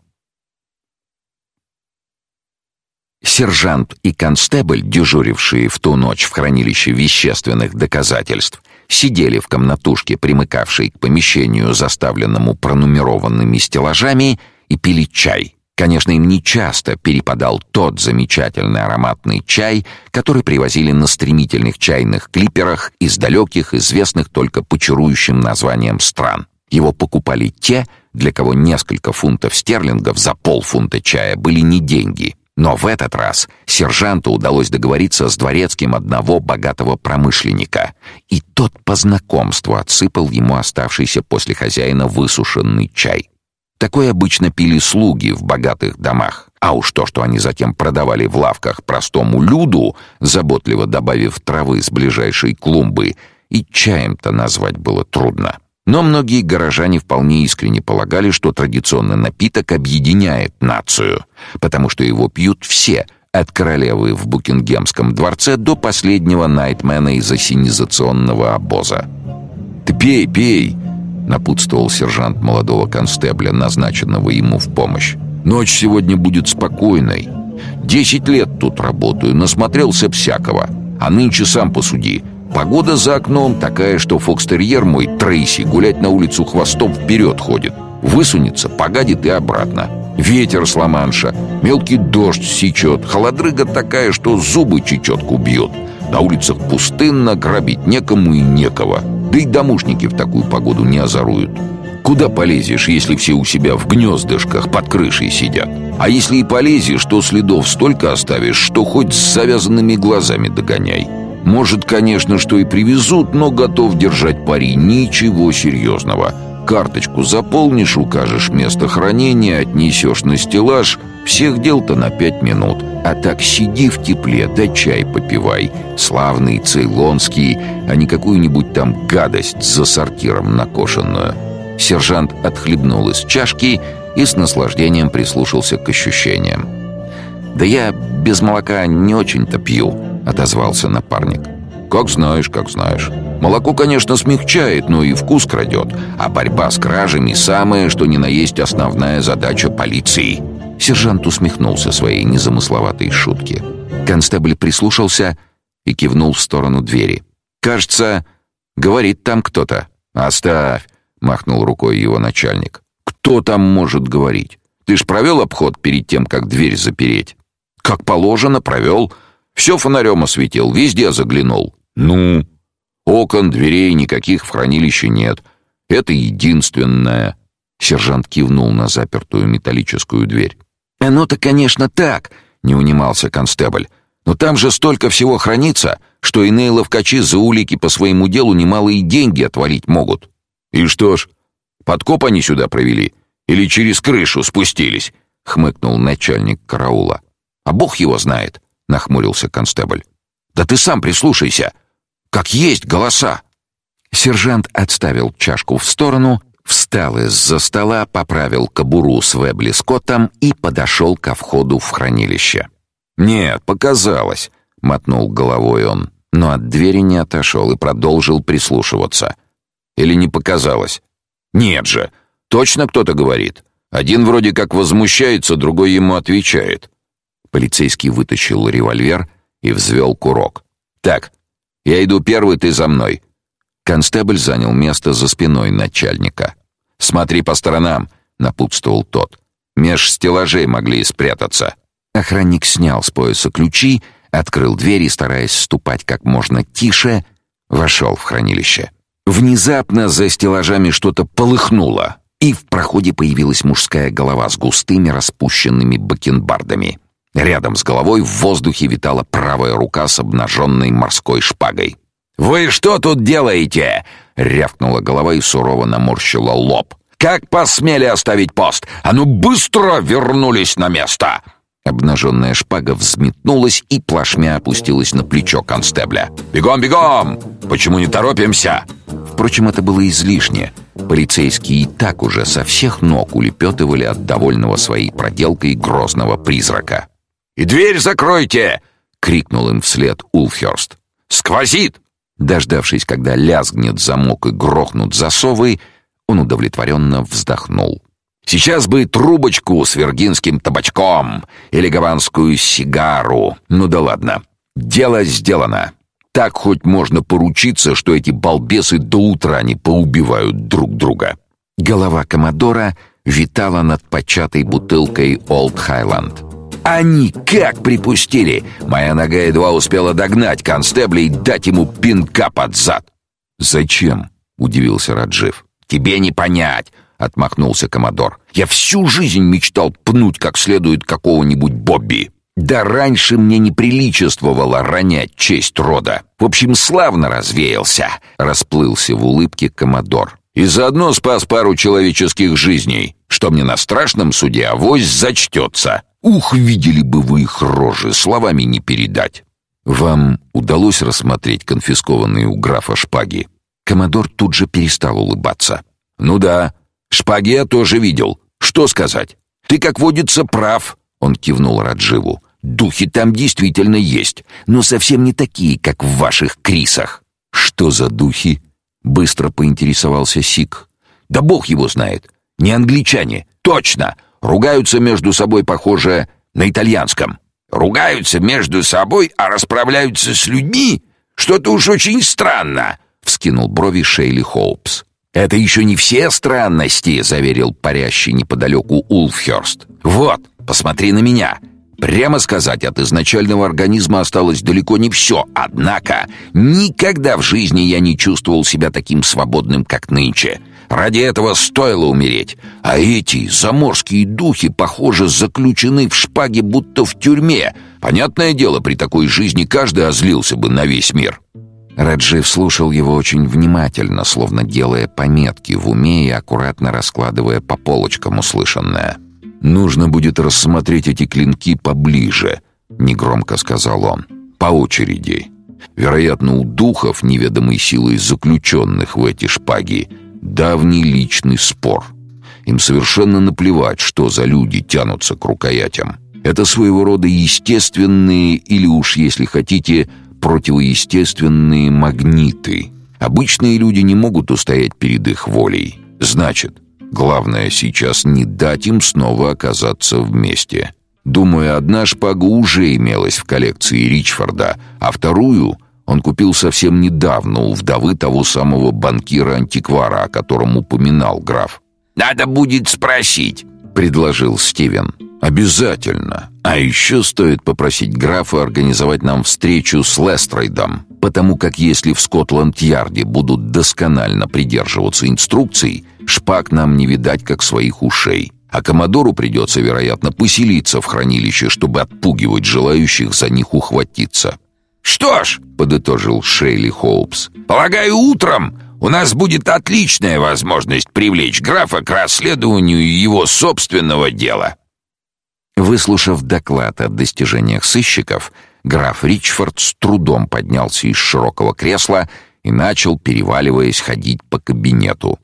A: Сержант и констебль, дежурившие в ту ночь в хранилище вещественных доказательств, сидели в комнатушке, примыкавшей к помещению, заставленному пронумерованными стеллажами, и пили чай. Конечно, им не часто перепадал тот замечательный ароматный чай, который привозили на стремительных чайных клиперах из далеких, известных только по чарующим названиям стран. Его покупали те, для кого несколько фунтов стерлингов за полфунта чая были не деньги. Но в этот раз сержанту удалось договориться с дворецким одного богатого промышленника, и тот по знакомству отсыпал ему оставшийся после хозяина высушенный чай. Такое обычно пили слуги в богатых домах. А уж то, что они затем продавали в лавках простому люду, заботливо добавив травы с ближайшей клумбы, и чаем-то назвать было трудно. Но многие горожане вполне искренне полагали, что традиционный напиток объединяет нацию, потому что его пьют все, от королевы в Букингемском дворце до последнего найтмена из ассенизационного обоза.
C: «Ты пей, пей!» напутствовал сержант молодого констебля, назначенного ему в помощь. Ночь сегодня будет спокойной. Десять лет тут работаю, насмотрелся всякого. А нынче сам посуди. Погода за окном такая, что фокстерьер мой Трейси гулять на улицу хвостом вперед ходит. Высунется, погадит и обратно. Ветер с ламанша, мелкий дождь сечет, холодрыга такая, что зубы чечетку бьет. На улицах пустынно, грабить некому и некого. Да и домушники в такую погоду не озоруют. Куда полезешь, если все у себя в гнездышках под крышей сидят? А если и полезешь, то следов столько оставишь, что хоть с завязанными глазами догоняй. Может, конечно, что и привезут, но готов держать пари. Ничего серьезного. Карточку заполнишь, укажешь место хранения, отнесешь на стеллаж. Всех дел-то на пять минут. А так сиди в тепле, да чай попивай. Славный, цейлонский, а не какую-нибудь там гадость за сортиром накошенную. Сержант отхлебнул из чашки и с наслаждением прислушался к ощущениям. «Да я без молока не очень-то пью», — отозвался напарник. «Как знаешь, как знаешь. Молоко, конечно, смягчает, но и вкус крадет. А борьба с кражами — самое, что ни на есть основная задача полиции». Сержант усмехнулся своей незамысловатой шутке. Констебль прислушался и кивнул в сторону двери. «Кажется, говорит там кто-то». «Оставь», — махнул рукой его начальник. «Кто там может говорить? Ты ж провел обход перед тем, как дверь запереть?» «Как положено, провел. Все фонарем осветил, везде заглянул». «Ну?» «Окон, дверей никаких в хранилище нет. Это единственное». Сержант кивнул на запертую металлическую дверь. «Оно-то, конечно, так», — не унимался констебль. «Но там же столько всего хранится, что иные ловкачи за улики по своему делу немалые деньги отвалить могут». «И что ж, подкоп они сюда провели? Или через крышу спустились?» — хмыкнул начальник караула. «А бог его знает», — нахмурился констебль. «Да ты сам прислушайся. Как есть голоса!» Сержант отставил чашку в сторону, встал из-за стола, поправил кобуру с Вебли Скоттом и подошел ко входу в хранилище. «Нет, показалось», — мотнул головой он, но от двери не отошел и продолжил прислушиваться. «Или не показалось?» «Нет же, точно кто-то говорит. Один вроде как возмущается, другой ему отвечает». Полицейский вытащил револьвер и взвел курок. «Так, я иду первый, ты за мной». Констебль занял место за спиной начальника. «Смотри по сторонам», — напутствовал тот. «Меж стеллажей могли спрятаться». Охранник снял с пояса ключи, открыл дверь и, стараясь ступать как можно тише, вошел в хранилище. Внезапно за стеллажами что-то полыхнуло, и в проходе появилась мужская голова с густыми распущенными бакенбардами.
A: Рядом с головой в воздухе витала правая рука с обнаженной морской шпагой.
B: «Вы что тут делаете?» — рявкнула голова и сурово наморщила лоб. «Как посмели оставить пост? А ну быстро вернулись на место!»
A: Обнаженная шпага взметнулась и плашмя опустилась на плечо констебля.
B: «Бегом, бегом! Почему не торопимся?»
A: Впрочем, это было излишне. Полицейские и так уже со всех ног улепетывали от довольного своей проделкой грозного призрака.
B: «И дверь закройте!»
A: — крикнул им вслед Улфхерст.
B: «Сквозит!»
A: Дождавшись, когда лязгнет замок и грохнут засовы, он удовлетворенно вздохнул.
B: «Сейчас бы трубочку с виргинским табачком или гаванскую сигару. Ну да ладно. Дело сделано. Так хоть можно поручиться, что эти балбесы до утра не поубивают друг друга».
A: Голова Комодора витала над початой бутылкой «Олд Хайленд».
B: Они как припустили! Моя нога едва успела догнать констебля и дать ему пинка под зад.
A: «Зачем?» — удивился Раджив.
B: «Тебе не понять!» — отмахнулся Комодор. «Я всю жизнь мечтал пнуть как следует какого-нибудь Бобби. Да раньше мне не приличествовало ронять честь рода. В общем, славно развеялся!» — расплылся в улыбке Комодор. «И заодно спас пару человеческих жизней, что мне на страшном суде авось зачтется!» Ух, видели бы вы их рожи, словами не передать.
A: Вам удалось рассмотреть конфискованные у графа шпаги? Комодор тут же перестал улыбаться.
B: Ну да, шпаги я тоже видел. Что сказать? Ты, как водится, прав, он кивнул Радживу. Духи там действительно есть, но совсем не такие, как в ваших крисах.
A: Что за духи? Быстро поинтересовался Сик.
B: Да бог его знает. Не англичане, точно. Ругаются между собой, похоже, на итальянском. Ругаются между собой, а расправляются с людьми? Что-то уж очень странно, вскинул брови Шейли Хоупс. Это еще не все странности, заверил парящий неподалеку Улфхерст. Вот, посмотри на меня. Прямо сказать, от изначального организма осталось далеко не все, однако никогда в жизни я не чувствовал себя таким свободным, как нынче. Ради этого стоило умереть. А эти заморские духи, похоже, заключены в шпаге, будто в тюрьме. Понятное дело, при такой жизни каждый озлился бы на весь мир.
A: Раджив слушал его очень внимательно, словно делая пометки в уме и аккуратно раскладывая по полочкам услышанное. «Нужно будет рассмотреть эти клинки поближе», — негромко сказал он. «По очереди. Вероятно, у духов, неведомой силой заключенных в эти шпаги, давний личный спор. Им совершенно наплевать, что за люди тянутся к рукоятям. Это своего рода естественные или уж, если хотите, противоестественные магниты. Обычные люди не могут устоять перед их волей. Значит, главное сейчас не дать им снова оказаться вместе. Думаю, одна шпага уже имелась в коллекции Ричфорда, а вторую — он купил совсем недавно у вдовы того самого банкира-антиквара, о котором упоминал граф.
B: «Надо будет спросить», — предложил Стивен.
A: «Обязательно. А еще стоит попросить графа организовать нам встречу с Лестрейдом, потому как если в Скотланд-Ярде будут досконально придерживаться инструкций, шпаг нам не видать как своих ушей». А Комодору придется, вероятно, поселиться в хранилище, чтобы отпугивать желающих за них ухватиться.
B: «Что ж», — подытожил Шейли Хоупс, — «полагаю, утром у нас будет отличная возможность привлечь графа к расследованию его собственного дела».
A: Выслушав доклад о достижениях сыщиков, граф Ричфорд с трудом поднялся из широкого кресла и начал, переваливаясь, ходить по кабинету.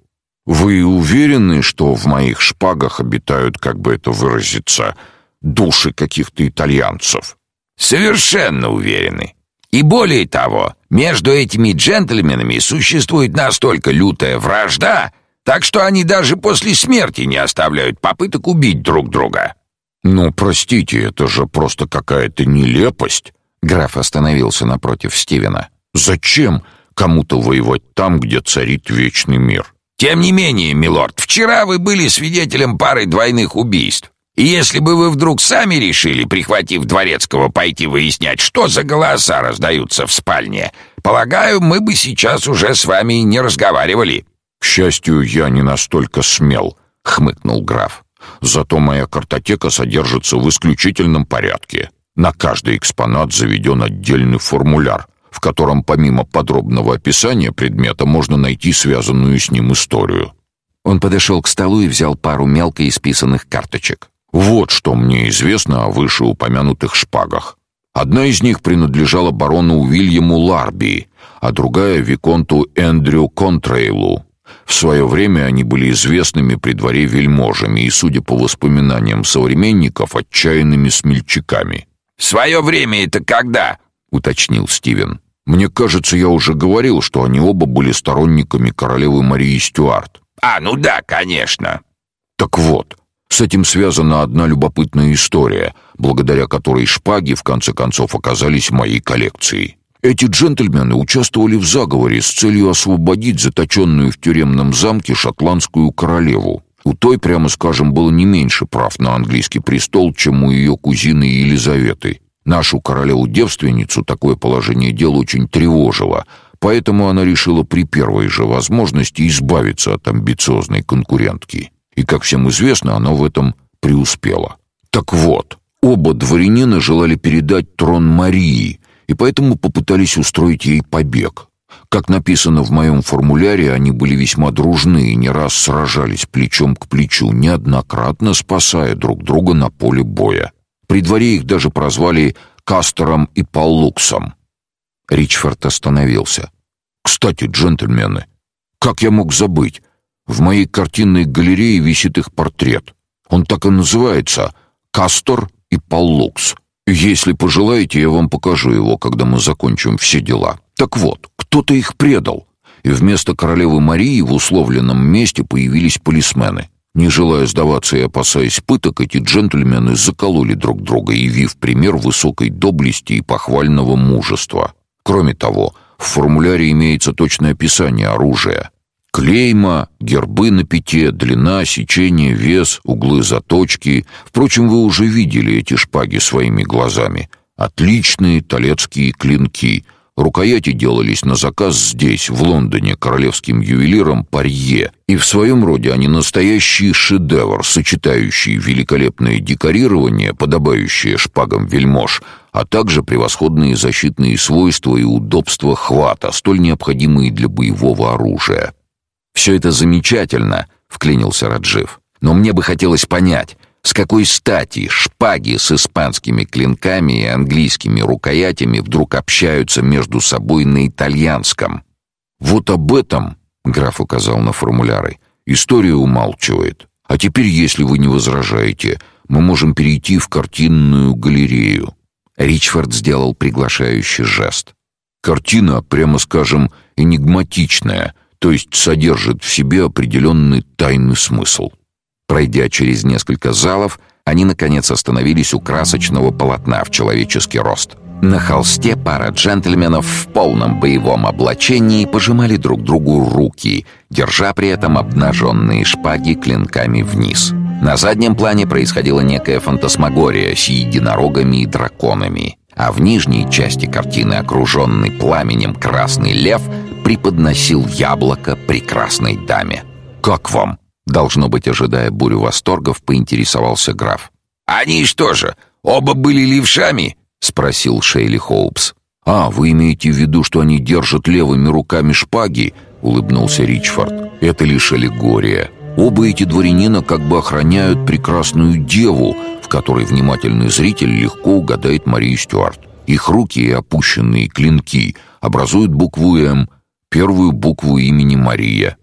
A: «Вы уверены, что в моих шпагах обитают, как бы это выразиться, души каких-то итальянцев?»
B: «Совершенно уверены. И более того, между этими джентльменами существует настолько лютая вражда, так что они даже после смерти не оставляют попыток убить друг друга.
A: Ну, простите, это же просто какая-то нелепость. Граф остановился напротив Стивена. Зачем кому-то воевать там, где царит вечный мир?
B: Тем не менее, милорд, вчера вы были свидетелем пары двойных убийств. И если бы вы вдруг сами решили, прихватив дворецкого, пойти выяснять, что за голоса раздаются в спальне, полагаю, мы бы сейчас уже с вами не разговаривали.
A: К счастью, я не настолько смел, хмыкнул граф.
C: Зато моя картотека содержится в исключительном порядке. На каждый экспонат заведен отдельный формуляр, в котором помимо подробного описания предмета можно найти связанную с ним историю.
A: Он подошел к столу и взял пару мелко исписанных карточек.
C: Вот что мне известно о вышеупомянутых шпагах. Одна из них принадлежала барону Уильяму Ларби, а другая — Виконту Эндрю Контрейлу. В свое время они были известными при дворе вельможами и, судя по воспоминаниям современников, отчаянными смельчаками.
B: «Свое время это когда?»
C: — уточнил Стивен. «Мне кажется, я уже говорил, что они оба были сторонниками королевы Марии Стюарт».
B: «А, ну да, конечно».
C: «Так вот, с этим связана одна любопытная история, благодаря которой шпаги в конце концов оказались в моей коллекции. Эти джентльмены участвовали в заговоре с целью освободить заточенную в тюремном замке шотландскую королеву. У той, прямо скажем, было не меньше прав на английский престол, чем у ее кузины Елизаветы. Нашу королеву-девственницу такое положение дел очень тревожило, поэтому она решила при первой же возможности избавиться от амбициозной конкурентки. И, как всем известно, она в этом преуспела. Так вот, оба дворянина желали передать трон Марии, и поэтому попытались устроить ей побег. Как написано в моем формуляре, они были весьма дружны и не раз сражались плечом к плечу, неоднократно спасая друг друга на поле боя. При дворе их даже прозвали Кастером и Паллуксом. Ричфорд остановился. «Кстати, джентльмены, как я мог забыть? В моей картинной галерее висит их портрет. Он так и называется «Кастор и Паллукс». Если пожелаете, я вам покажу его, когда мы закончим все дела. Так вот, кто-то их предал, и вместо королевы Марии в условленном месте появились полисмены. Не желая сдаваться и опасаясь пыток, эти джентльмены закололи друг друга, явив пример высокой доблести и похвального мужества. Кроме того, в формуляре имеется точное описание оружия. Клейма, гербы на пяте, длина, сечение, вес, углы заточки. Впрочем, вы уже видели эти шпаги своими глазами. Отличные талецкие клинки. Рукояти делались на заказ здесь, в Лондоне, королевским ювелиром Парье. И в своем роде они настоящий шедевр, сочетающий великолепное декорирование, подобающее шпагам вельмож, а также превосходные защитные свойства и удобства хвата, столь необходимые для боевого оружия.
A: «Все это замечательно», — вклинился Раджив. «Но мне бы хотелось понять, с какой стати шпаги с испанскими клинками и английскими рукоятями вдруг общаются между собой на итальянском?»
C: «Вот об этом», — граф указал на формуляры, — «история умалчивает. А теперь, если вы не возражаете, мы можем перейти в картинную галерею».
A: Ричфорд сделал приглашающий жест.
C: «Картина, прямо скажем, энигматичная» то есть содержит в себе определенный тайный смысл.
A: Пройдя через несколько залов, они наконец остановились у красочного полотна в человеческий рост. На холсте пара джентльменов в полном боевом облачении пожимали друг другу руки, держа при этом обнаженные шпаги клинками вниз. На заднем плане происходила некая фантасмагория с единорогами и драконами, а в нижней части картины, окруженный пламенем красный лев, преподносил яблоко прекрасной даме.
C: «Как вам?»
A: Должно быть, ожидая бурю восторгов, поинтересовался граф.
B: «Они что же, оба были левшами?» — спросил Шейли Хоупс.
C: «А, вы имеете в виду, что они держат левыми руками шпаги?» — улыбнулся Ричфорд. «Это лишь аллегория. Оба эти дворянина как бы охраняют прекрасную деву, в которой внимательный зритель легко угадает Марию Стюарт. Их руки и опущенные клинки образуют букву «М», первую букву имени Мария.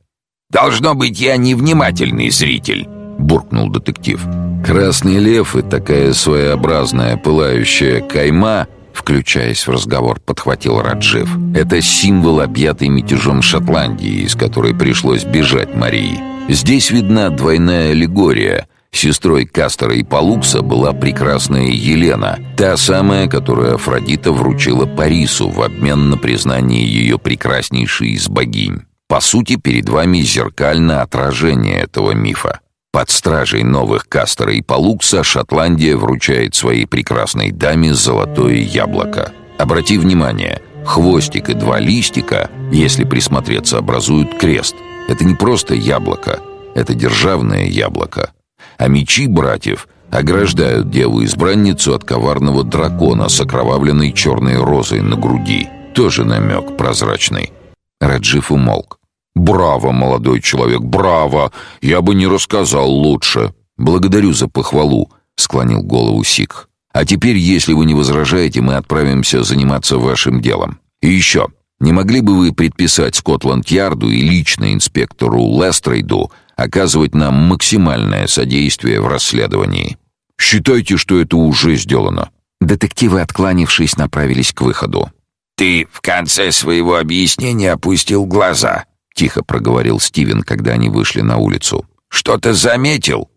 B: «Должно быть, я невнимательный зритель», — буркнул детектив.
A: «Красный лев и такая своеобразная пылающая кайма», включаясь в разговор, подхватил Раджив. «Это символ, объятый мятежом Шотландии, из которой пришлось бежать Марии. Здесь видна двойная аллегория — Сестрой Кастера и Палукса была прекрасная Елена, та самая, которую Афродита вручила Парису в обмен на признание ее прекраснейшей из богинь. По сути, перед вами зеркальное отражение этого мифа. Под стражей новых Кастера и Палукса Шотландия вручает своей прекрасной даме золотое яблоко. Обрати внимание, хвостик и два листика, если присмотреться, образуют крест. Это не просто яблоко, это державное яблоко.
C: А мечи братьев ограждают деву-избранницу от коварного дракона с окровавленной черной розой на груди. Тоже намек прозрачный. Раджиф умолк. «Браво, молодой человек, браво! Я бы не рассказал лучше!» «Благодарю за похвалу», — склонил голову Сикх. «А теперь, если вы не возражаете, мы отправимся заниматься вашим делом. И еще, не могли бы вы предписать Скотланд-Ярду и лично инспектору Лестрейду оказывать нам максимальное содействие в расследовании? Считайте, что это уже сделано».
A: Детективы, откланившись, направились к выходу.
B: «Ты в конце своего объяснения опустил глаза», — тихо проговорил Стивен, когда они вышли на улицу. «Что-то заметил?»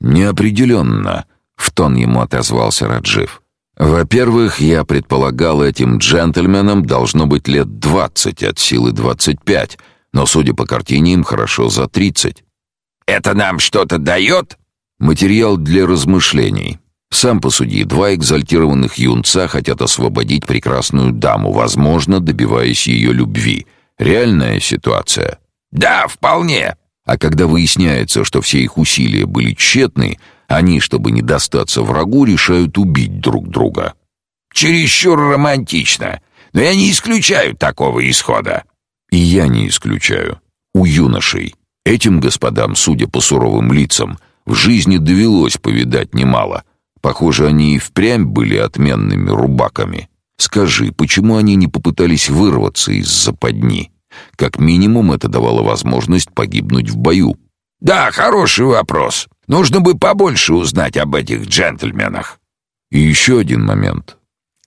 C: «Неопределенно», — в тон ему отозвался Раджив. «Во-первых, я предполагал, этим джентльменам должно быть лет двадцать, от силы двадцать пять, но, судя по картине, им хорошо за тридцать».
B: «Это нам что-то дает?»
C: «Материал для размышлений. Сам посуди, два экзальтированных юнца хотят освободить прекрасную даму, возможно, добиваясь ее любви. Реальная ситуация?»
B: «Да, вполне»,
C: а когда выясняется, что все их усилия были тщетны, они, чтобы не достаться врагу, решают убить друг друга.
B: Чересчур романтично, но я не исключаю такого исхода.
C: И я не исключаю. У юношей, этим господам, судя по суровым лицам, в жизни довелось повидать немало. Похоже, они и впрямь были отменными рубаками. Скажи, почему они не попытались вырваться из западни? Как минимум, это давало возможность погибнуть в бою.
B: Да, хороший вопрос. Нужно бы побольше узнать об этих джентльменах.
C: И еще один момент.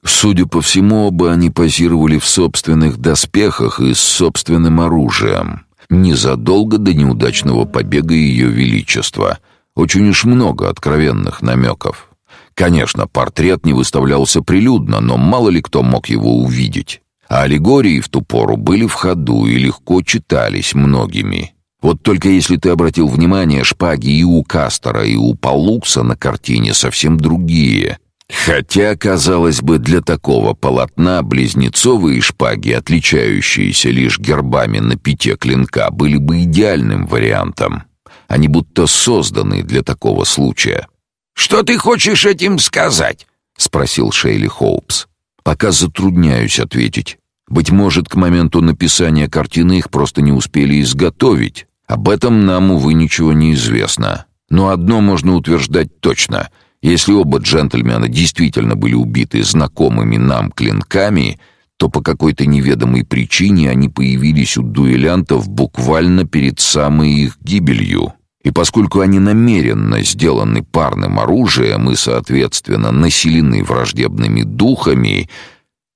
C: Судя по всему, оба они позировали в собственных доспехах и с собственным оружием. Незадолго до неудачного побега ее величества. Очень уж много откровенных намеков. Конечно, портрет не выставлялся прилюдно, но мало ли кто мог его увидеть. А аллегории в ту пору были в ходу и легко читались многими. Вот только если ты обратил внимание, шпаги и у Кастера, и у Палукса на картине совсем другие. Хотя, казалось бы, для такого полотна близнецовые шпаги, отличающиеся лишь гербами на пяте клинка, были бы идеальным вариантом. Они будто созданы для такого случая.
B: «Что ты хочешь этим сказать?»
C: — спросил Шейли Хоупс. Пока затрудняюсь ответить. Быть может, к моменту написания картины их просто не успели изготовить. Об этом нам, увы, ничего не известно. Но одно можно утверждать точно. Если оба джентльмена действительно были убиты знакомыми нам клинками, то по какой-то неведомой причине они появились у дуэлянтов буквально перед самой их гибелью. И поскольку они намеренно сделаны парным оружием и, соответственно, населены враждебными духами,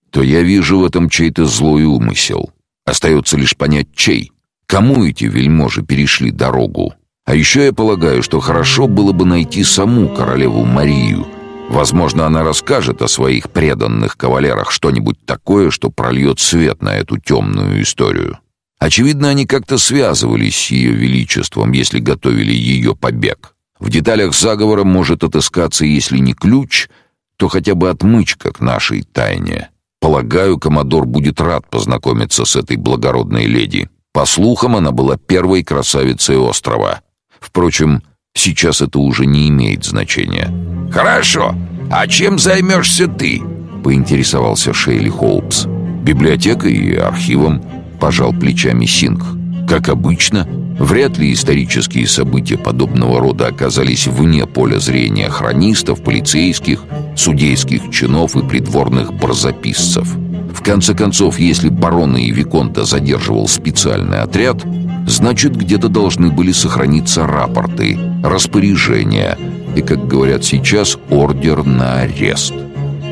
C: то я вижу в этом чей-то злой умысел. Остается лишь понять, чей. Кому эти вельможи перешли дорогу? А еще я полагаю, что хорошо было бы найти саму королеву Марию. Возможно, она расскажет о своих преданных кавалерах что-нибудь такое, что прольет свет на эту темную историю. Очевидно, они как-то связывались с ее величеством, если готовили ее побег. В деталях заговора может отыскаться, если не ключ, то хотя бы отмычка к нашей тайне. Полагаю, коммодор будет рад познакомиться с этой благородной леди. По слухам, она была первой красавицей острова. Впрочем, сейчас это уже не имеет значения.
B: «Хорошо. А чем займешься ты?»
C: — поинтересовался Шейли Холпс. «Библиотекой и архивом» пожал плечами Сингх. Как обычно, вряд ли исторические события подобного рода оказались вне поля зрения хронистов, полицейских, судейских чинов и придворных барзаписцев. В конце концов, если барона и виконта задерживал специальный отряд, значит, где-то должны были сохраниться рапорты, распоряжения и, как говорят сейчас, ордер на арест.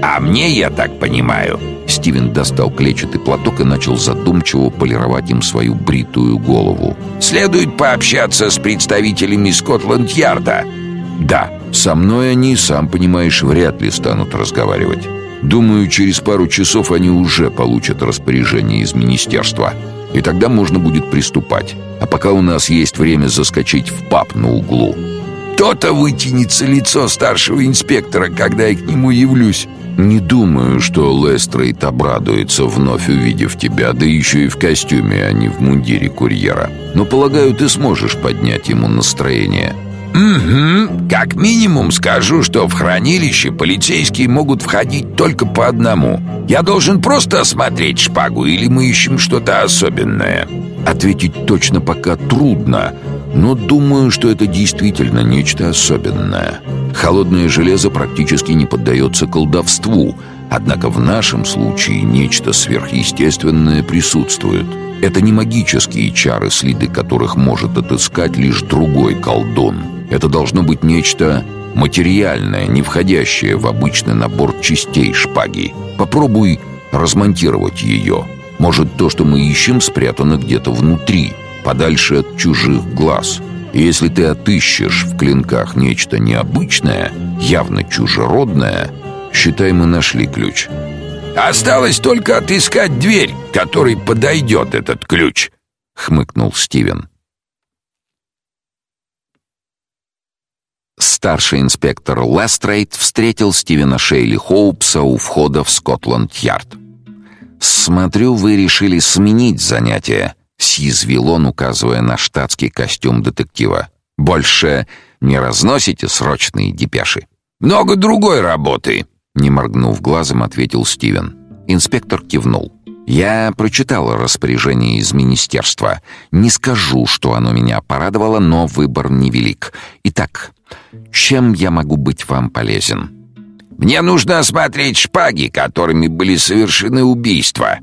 B: «А мне, я так понимаю...»
C: Стивен достал клетчатый платок и начал задумчиво полировать им свою бритую голову.
B: «Следует пообщаться с представителями Скотланд-Ярда».
C: «Да, со мной они, сам понимаешь, вряд ли станут разговаривать. Думаю, через пару часов они уже получат распоряжение из министерства. И тогда можно будет приступать. А пока у нас есть время заскочить в паб на углу».
B: «То-то вытянется лицо старшего инспектора, когда я к нему явлюсь».
C: «Не думаю, что Лестрейд обрадуется, вновь увидев тебя, да еще и в костюме, а не в мундире курьера. Но, полагаю, ты сможешь поднять ему настроение».
B: «Угу. Как минимум скажу, что в хранилище полицейские могут входить только по одному. Я должен просто осмотреть шпагу или мы ищем что-то особенное?»
C: Ответить точно пока трудно, но думаю, что это действительно нечто особенное. Холодное железо практически не поддается колдовству, однако в нашем случае нечто сверхъестественное присутствует. Это не магические чары, следы которых может отыскать лишь другой колдун. Это должно быть нечто материальное, не входящее в обычный набор частей шпаги. Попробуй размонтировать ее. Может, то, что мы ищем, спрятано где-то внутри, подальше от чужих глаз. И если ты отыщешь в клинках нечто необычное, явно чужеродное, считай, мы нашли ключ.
B: Осталось только отыскать дверь, которой подойдет этот ключ, хмыкнул Стивен.
A: Старший инспектор Лестрейд встретил Стивена Шейли Хоупса у входа в Скотланд-Ярд. «Смотрю, вы решили сменить занятие», — съязвил он, указывая на штатский костюм детектива. «Больше не разносите срочные депеши?»
B: «Много другой работы», —
A: не моргнув глазом, ответил Стивен. Инспектор кивнул. «Я прочитал распоряжение из министерства. Не скажу, что оно меня порадовало, но выбор невелик. Итак, чем я могу быть вам полезен?»
B: Мне нужно осмотреть шпаги, которыми были совершены убийства».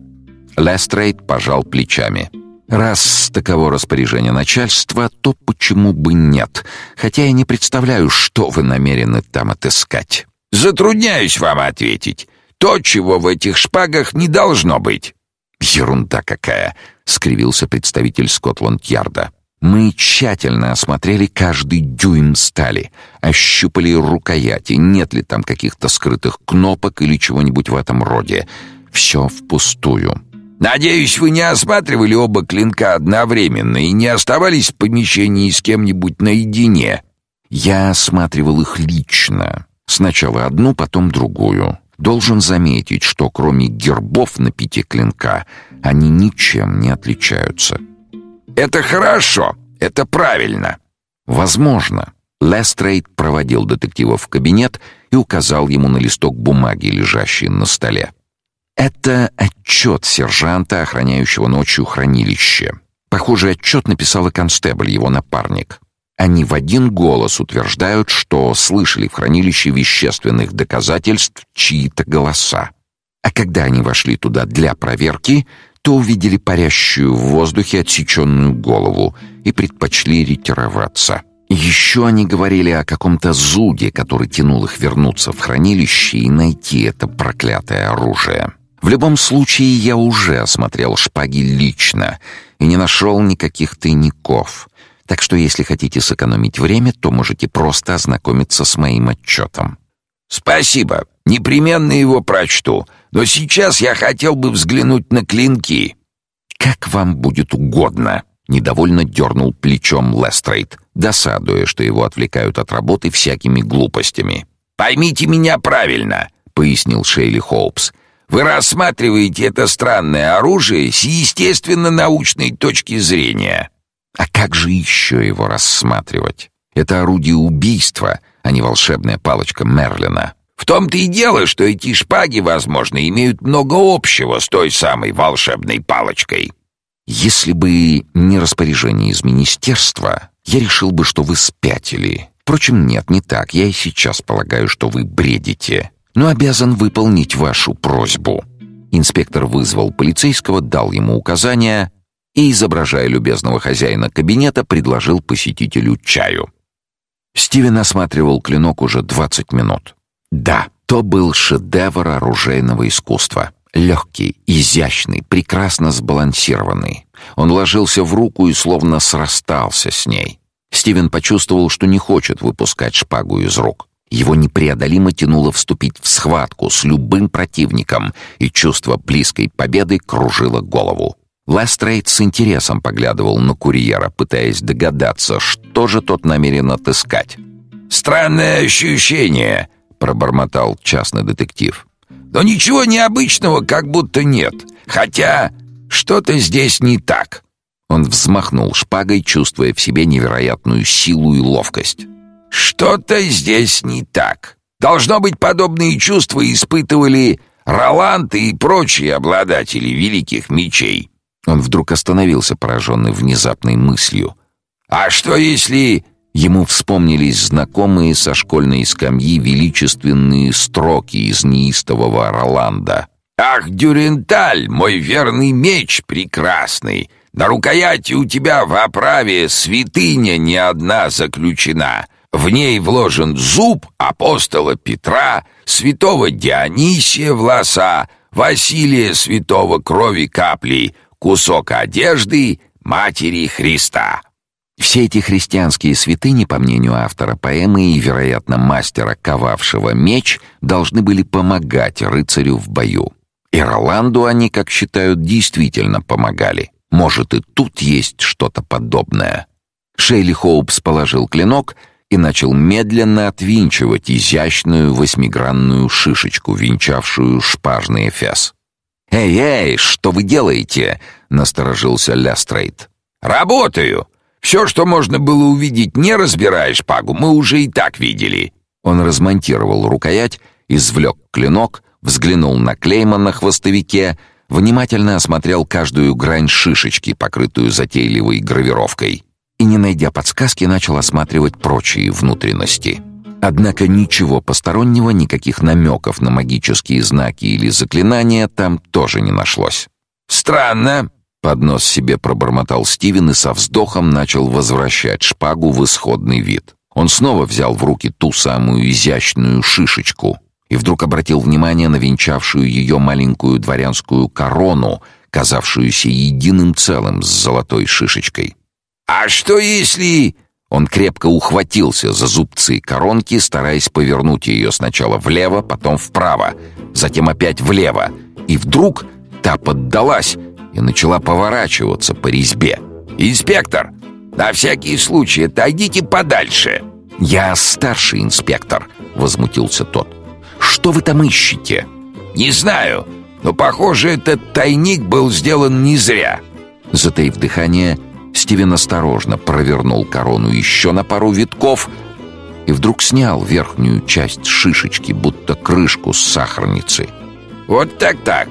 A: Лестрейд пожал плечами. «Раз таково распоряжение начальства, то почему бы нет? Хотя я не представляю, что вы намерены там отыскать».
B: «Затрудняюсь вам ответить. То, чего в этих шпагах не должно быть».
A: «Ерунда какая!» — скривился представитель Скотланд-Ярда. Мы тщательно осмотрели каждый дюйм стали, ощупали рукояти, нет ли там каких-то скрытых кнопок или чего-нибудь в этом роде. Все впустую.
B: Надеюсь, вы не осматривали оба клинка одновременно и не оставались в помещении с кем-нибудь наедине.
A: Я осматривал их лично. Сначала одну, потом другую. Должен заметить, что кроме гербов на пяти клинка, они ничем не отличаются.
B: Это хорошо, это правильно.
A: Возможно. Лестрейд проводил детектива в кабинет и указал ему на листок бумаги, лежащий на столе. Это отчет сержанта, охраняющего ночью хранилище. Похожий отчет написал и констебль, его напарник. Они в один голос утверждают, что слышали в хранилище вещественных доказательств чьи-то голоса. А когда они вошли туда для проверки, то увидели парящую в воздухе отсеченную голову и предпочли ретироваться. Еще они говорили о каком-то зуде, который тянул их вернуться в хранилище и найти это проклятое оружие. В любом случае, я уже осмотрел шпаги лично и не нашел никаких тайников. Так что, если хотите сэкономить время, то можете просто ознакомиться с моим отчетом.
B: «Спасибо. Непременно его прочту. Но сейчас я хотел бы взглянуть на клинки».
A: «Как вам будет угодно», — недовольно дернул плечом Лестрейд, досадуя, что его отвлекают от работы всякими глупостями.
B: «Поймите меня правильно», — пояснил Шейли Хоупс. «Вы рассматриваете это странное оружие с естественно-научной точки зрения».
A: «А как же еще его рассматривать? Это орудие убийства, а не волшебная палочка Мерлина».
B: В том-то и дело, что эти шпаги, возможно, имеют много общего с той самой волшебной палочкой.
A: Если бы не распоряжение из министерства, я решил бы, что вы спятили. Впрочем, нет, не так. Я и сейчас полагаю, что вы бредите. Но обязан выполнить вашу просьбу. Инспектор вызвал полицейского, дал ему указания и, изображая любезного хозяина кабинета, предложил посетителю чаю. Стивен осматривал клинок уже 20 минут. Да, то был шедевр оружейного искусства. Легкий, изящный, прекрасно сбалансированный. Он ложился в руку и словно срастался с ней. Стивен почувствовал, что не хочет выпускать шпагу из рук. Его непреодолимо тянуло вступить в схватку с любым противником, и чувство близкой победы кружило голову. Лестрейд с интересом поглядывал на курьера, пытаясь догадаться, что же тот намерен отыскать.
B: «Странное ощущение», пробормотал частный детектив. Но ничего необычного как будто нет. Хотя что-то здесь не так.
A: Он взмахнул шпагой, чувствуя в себе невероятную силу и ловкость.
B: Что-то здесь не так. Должно быть, подобные чувства испытывали Роланд и прочие обладатели великих мечей.
A: Он вдруг остановился, пораженный внезапной мыслью.
B: А что если
A: ему вспомнились знакомые со школьной скамьи величественные строки из неистового Роланда?
B: Ах, Дюренталь, мой верный меч прекрасный, на рукояти у тебя в оправе святыня не одна заключена. В ней вложен зуб апостола Петра, святого Дионисия власа, Василия святого крови капли, кусок одежды матери Христа.
A: Все эти христианские святыни, по мнению автора поэмы и, вероятно, мастера, ковавшего меч, должны были помогать рыцарю в бою. И Роланду они, как считают, действительно помогали. Может, и тут есть что-то подобное. Шейли Хоупс положил клинок и начал медленно отвинчивать изящную восьмигранную шишечку, венчавшую шпажный эфес. «Эй, эй, что вы делаете?» — насторожился Лестрейд.
B: «Работаю. Все, что можно было увидеть, не разбирая шпагу, мы уже и так видели».
A: Он размонтировал рукоять, извлек клинок, взглянул на клейман на хвостовике, внимательно осмотрел каждую грань шишечки, покрытую затейливой гравировкой, и, не найдя подсказки, начал осматривать прочие внутренности. Однако ничего постороннего, никаких намеков на магические знаки или заклинания там тоже не нашлось.
B: «Странно», — под нос себе пробормотал Стивен и со вздохом начал возвращать шпагу в исходный вид.
A: Он снова взял в руки ту самую изящную шишечку и вдруг обратил внимание на венчавшую ее маленькую дворянскую корону, казавшуюся единым целым с золотой шишечкой.
B: «А что если...»
A: Он крепко ухватился за зубцы коронки, стараясь повернуть ее сначала влево, потом вправо, затем опять влево. И вдруг та поддалась и начала поворачиваться по резьбе.
B: «Инспектор, на всякий случай отойдите подальше!»
A: «Я старший инспектор», — возмутился тот. «Что вы там ищете?»
B: «Не знаю, но, похоже, этот тайник был сделан не зря».
A: Затаив дыхание, Стивен осторожно провернул корону еще на пару витков и вдруг снял верхнюю часть шишечки, будто крышку с сахарницы.
B: «Вот так-так!»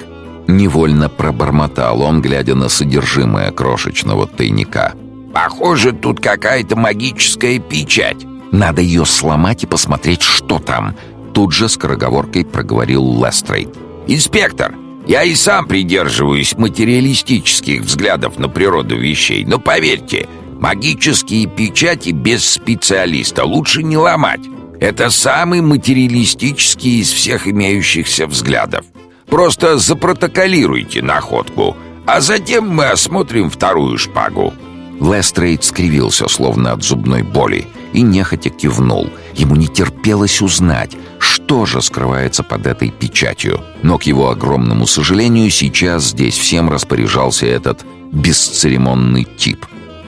A: Невольно пробормотал он, глядя на содержимое крошечного тайника.
B: «Похоже, тут какая-то магическая печать.
A: Надо ее сломать и посмотреть, что там!» Тут же скороговоркой проговорил Лестрейд.
B: «Инспектор, я и сам придерживаюсь материалистических взглядов на природу вещей, но поверьте, магические печати без специалиста лучше не ломать. Это самый материалистический из всех имеющихся взглядов. Просто запротоколируйте находку, а затем мы осмотрим вторую шпагу».
A: Лестрейд скривился, словно от зубной боли, и нехотя кивнул. Ему не терпелось узнать, что же скрывается под этой печатью. Но, к его огромному сожалению, сейчас здесь всем распоряжался этот бесцеремонный тип.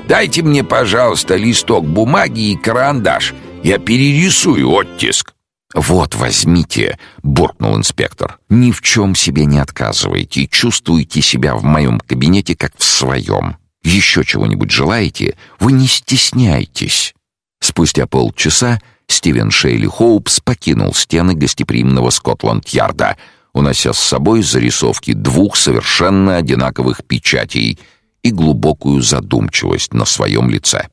B: «Дайте мне, пожалуйста, листок бумаги и карандаш. Я перерисую оттиск».
A: «Вот, возьмите», — буркнул инспектор. «Ни в чем себе не отказывайте чувствуйте себя в моем кабинете, как в своем. Еще чего-нибудь желаете? Вы не стесняйтесь». Спустя полчаса Стивен Шейли Хоупс покинул стены гостеприимного Скотланд-Ярда, унося с собой зарисовки двух совершенно одинаковых печатей и глубокую задумчивость на своем лице.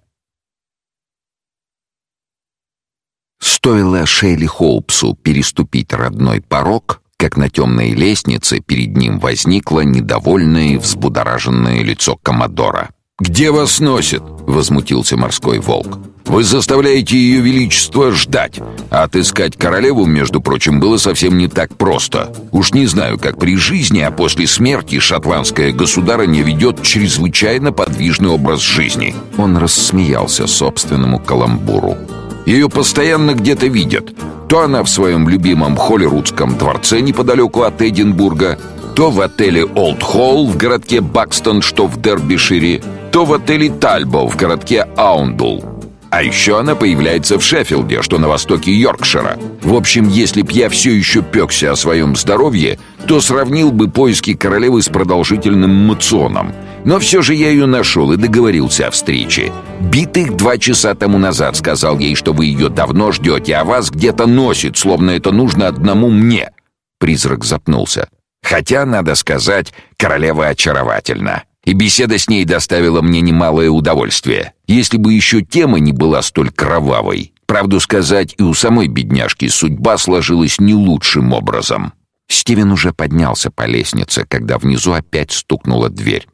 A: Стоило Шейли Хоупсу переступить родной порог, как на темной лестнице перед ним возникло недовольное и взбудораженное лицо Комодора.
C: «Где вас носит?» — возмутился морской волк. «Вы заставляете ее величество ждать. А отыскать королеву, между прочим, было совсем не так просто. Уж не знаю, как при жизни, а после смерти шотландская государыня ведет чрезвычайно подвижный образ жизни».
A: Он рассмеялся собственному каламбуру.
C: Ее постоянно где-то видят. То она в своем любимом Холлирудском дворце неподалеку от Эдинбурга, то в отеле Олд Холл в городке Бакстон, что в Дербишире, то в отеле Тальбо в городке Аундул. А еще она появляется в Шеффилде, что на востоке Йоркшира. В общем, если б я все еще пекся о своем здоровье, то сравнил бы поиски королевы с продолжительным мационом. Но все же я ее нашел и договорился о встрече. Битых два часа тому назад сказал ей, что вы ее давно ждете, а вас где-то носит, словно это нужно одному мне. Призрак запнулся. Хотя, надо сказать, королева очаровательна и беседа с ней доставила мне немалое удовольствие. Если бы еще тема не была столь кровавой. Правду сказать, и у самой бедняжки судьба сложилась не лучшим образом. Стивен уже поднялся по лестнице, когда внизу опять стукнула дверь.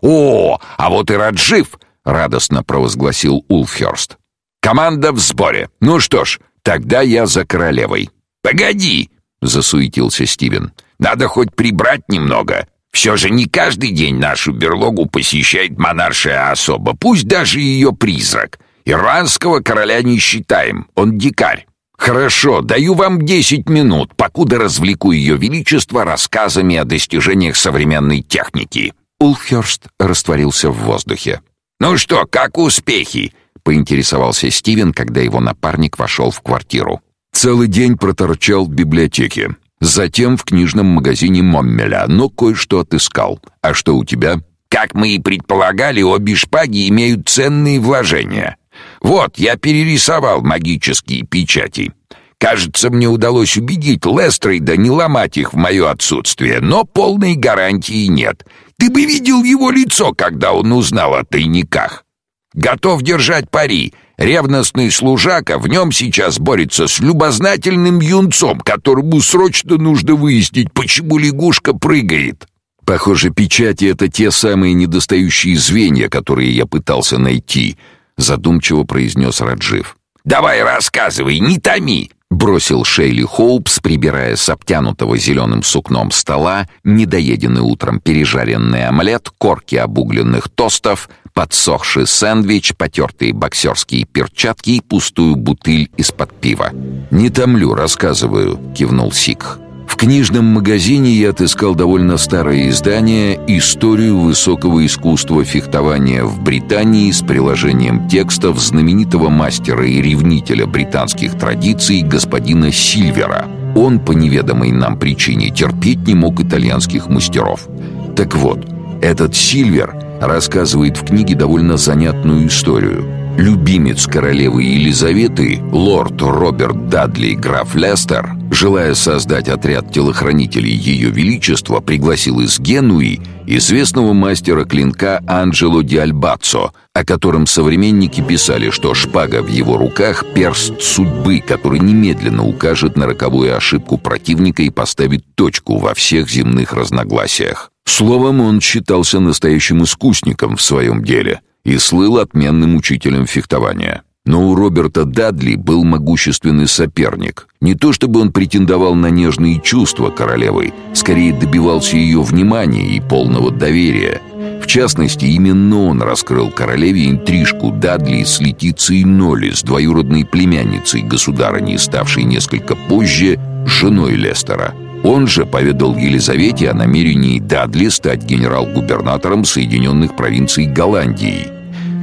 C: «О, а вот и Раджив!» — радостно провозгласил Улфхерст. «Команда в сборе. Ну что ж, тогда я за королевой».
B: «Погоди!» — засуетился Стивен. «Надо хоть прибрать немного. Все же не каждый день нашу берлогу посещает монаршая особа, пусть даже ее призрак. Ирландского короля не считаем, он дикарь. Хорошо, даю вам десять минут, покуда развлеку ее величество рассказами о достижениях современной техники».
C: Улфхерст растворился в воздухе.
B: «Ну что, как успехи?»
C: — поинтересовался Стивен, когда его напарник вошел в квартиру. «Целый день проторчал в библиотеке. Затем в книжном магазине Моммеля, но кое-что отыскал. А что у тебя?
B: Как мы и предполагали, обе шпаги имеют ценные вложения. Вот, я перерисовал магические печати. Кажется, мне удалось убедить Лестрейда не ломать их в мое отсутствие, но полной гарантии нет. Ты бы видел его лицо, когда он узнал о тайниках. Готов держать пари. Ревностный служака в нем сейчас борется с любознательным юнцом, которому срочно нужно выяснить, почему лягушка прыгает.
C: Похоже, печати — это те самые недостающие звенья, которые я пытался найти, задумчиво произнес Раджив.
B: Давай рассказывай, не томи,
C: бросил Шейли Хоупс, прибирая с обтянутого зеленым сукном стола недоеденный утром пережаренный омлет, корки обугленных тостов, подсохший сэндвич, потертые боксерские перчатки и пустую бутыль из-под пива. «Не томлю, рассказываю», — кивнул Сикх. В книжном магазине я отыскал довольно старое издание «Историю высокого искусства фехтования в Британии» с приложением текстов знаменитого мастера и ревнителя британских традиций господина Сильвера. Он, по неведомой нам причине, терпеть не мог итальянских мастеров. Так вот, этот Сильвер рассказывает в книге довольно занятную историю – Любимец королевы Елизаветы, лорд Роберт Дадли граф Лестер, желая создать отряд телохранителей Ее Величества, пригласил из Генуи известного мастера клинка Анджело Ди Альбаццо, о котором современники писали, что шпага в его руках — перст судьбы, который немедленно укажет на роковую ошибку противника и поставит точку во всех земных разногласиях. Словом, он считался настоящим искусником в своем деле — и слыл отменным учителем фехтования. Но у Роберта Дадли был могущественный соперник. Не то чтобы он претендовал на нежные чувства королевы, скорее добивался ее внимания и полного доверия. В частности, именно он раскрыл королеве интрижку Дадли с Летицией Нолли, с двоюродной племянницей государыни, ставшей несколько позже женой Лестера. Он же поведал Елизавете о намерении Дадли стать генерал-губернатором Соединенных провинций Голландии.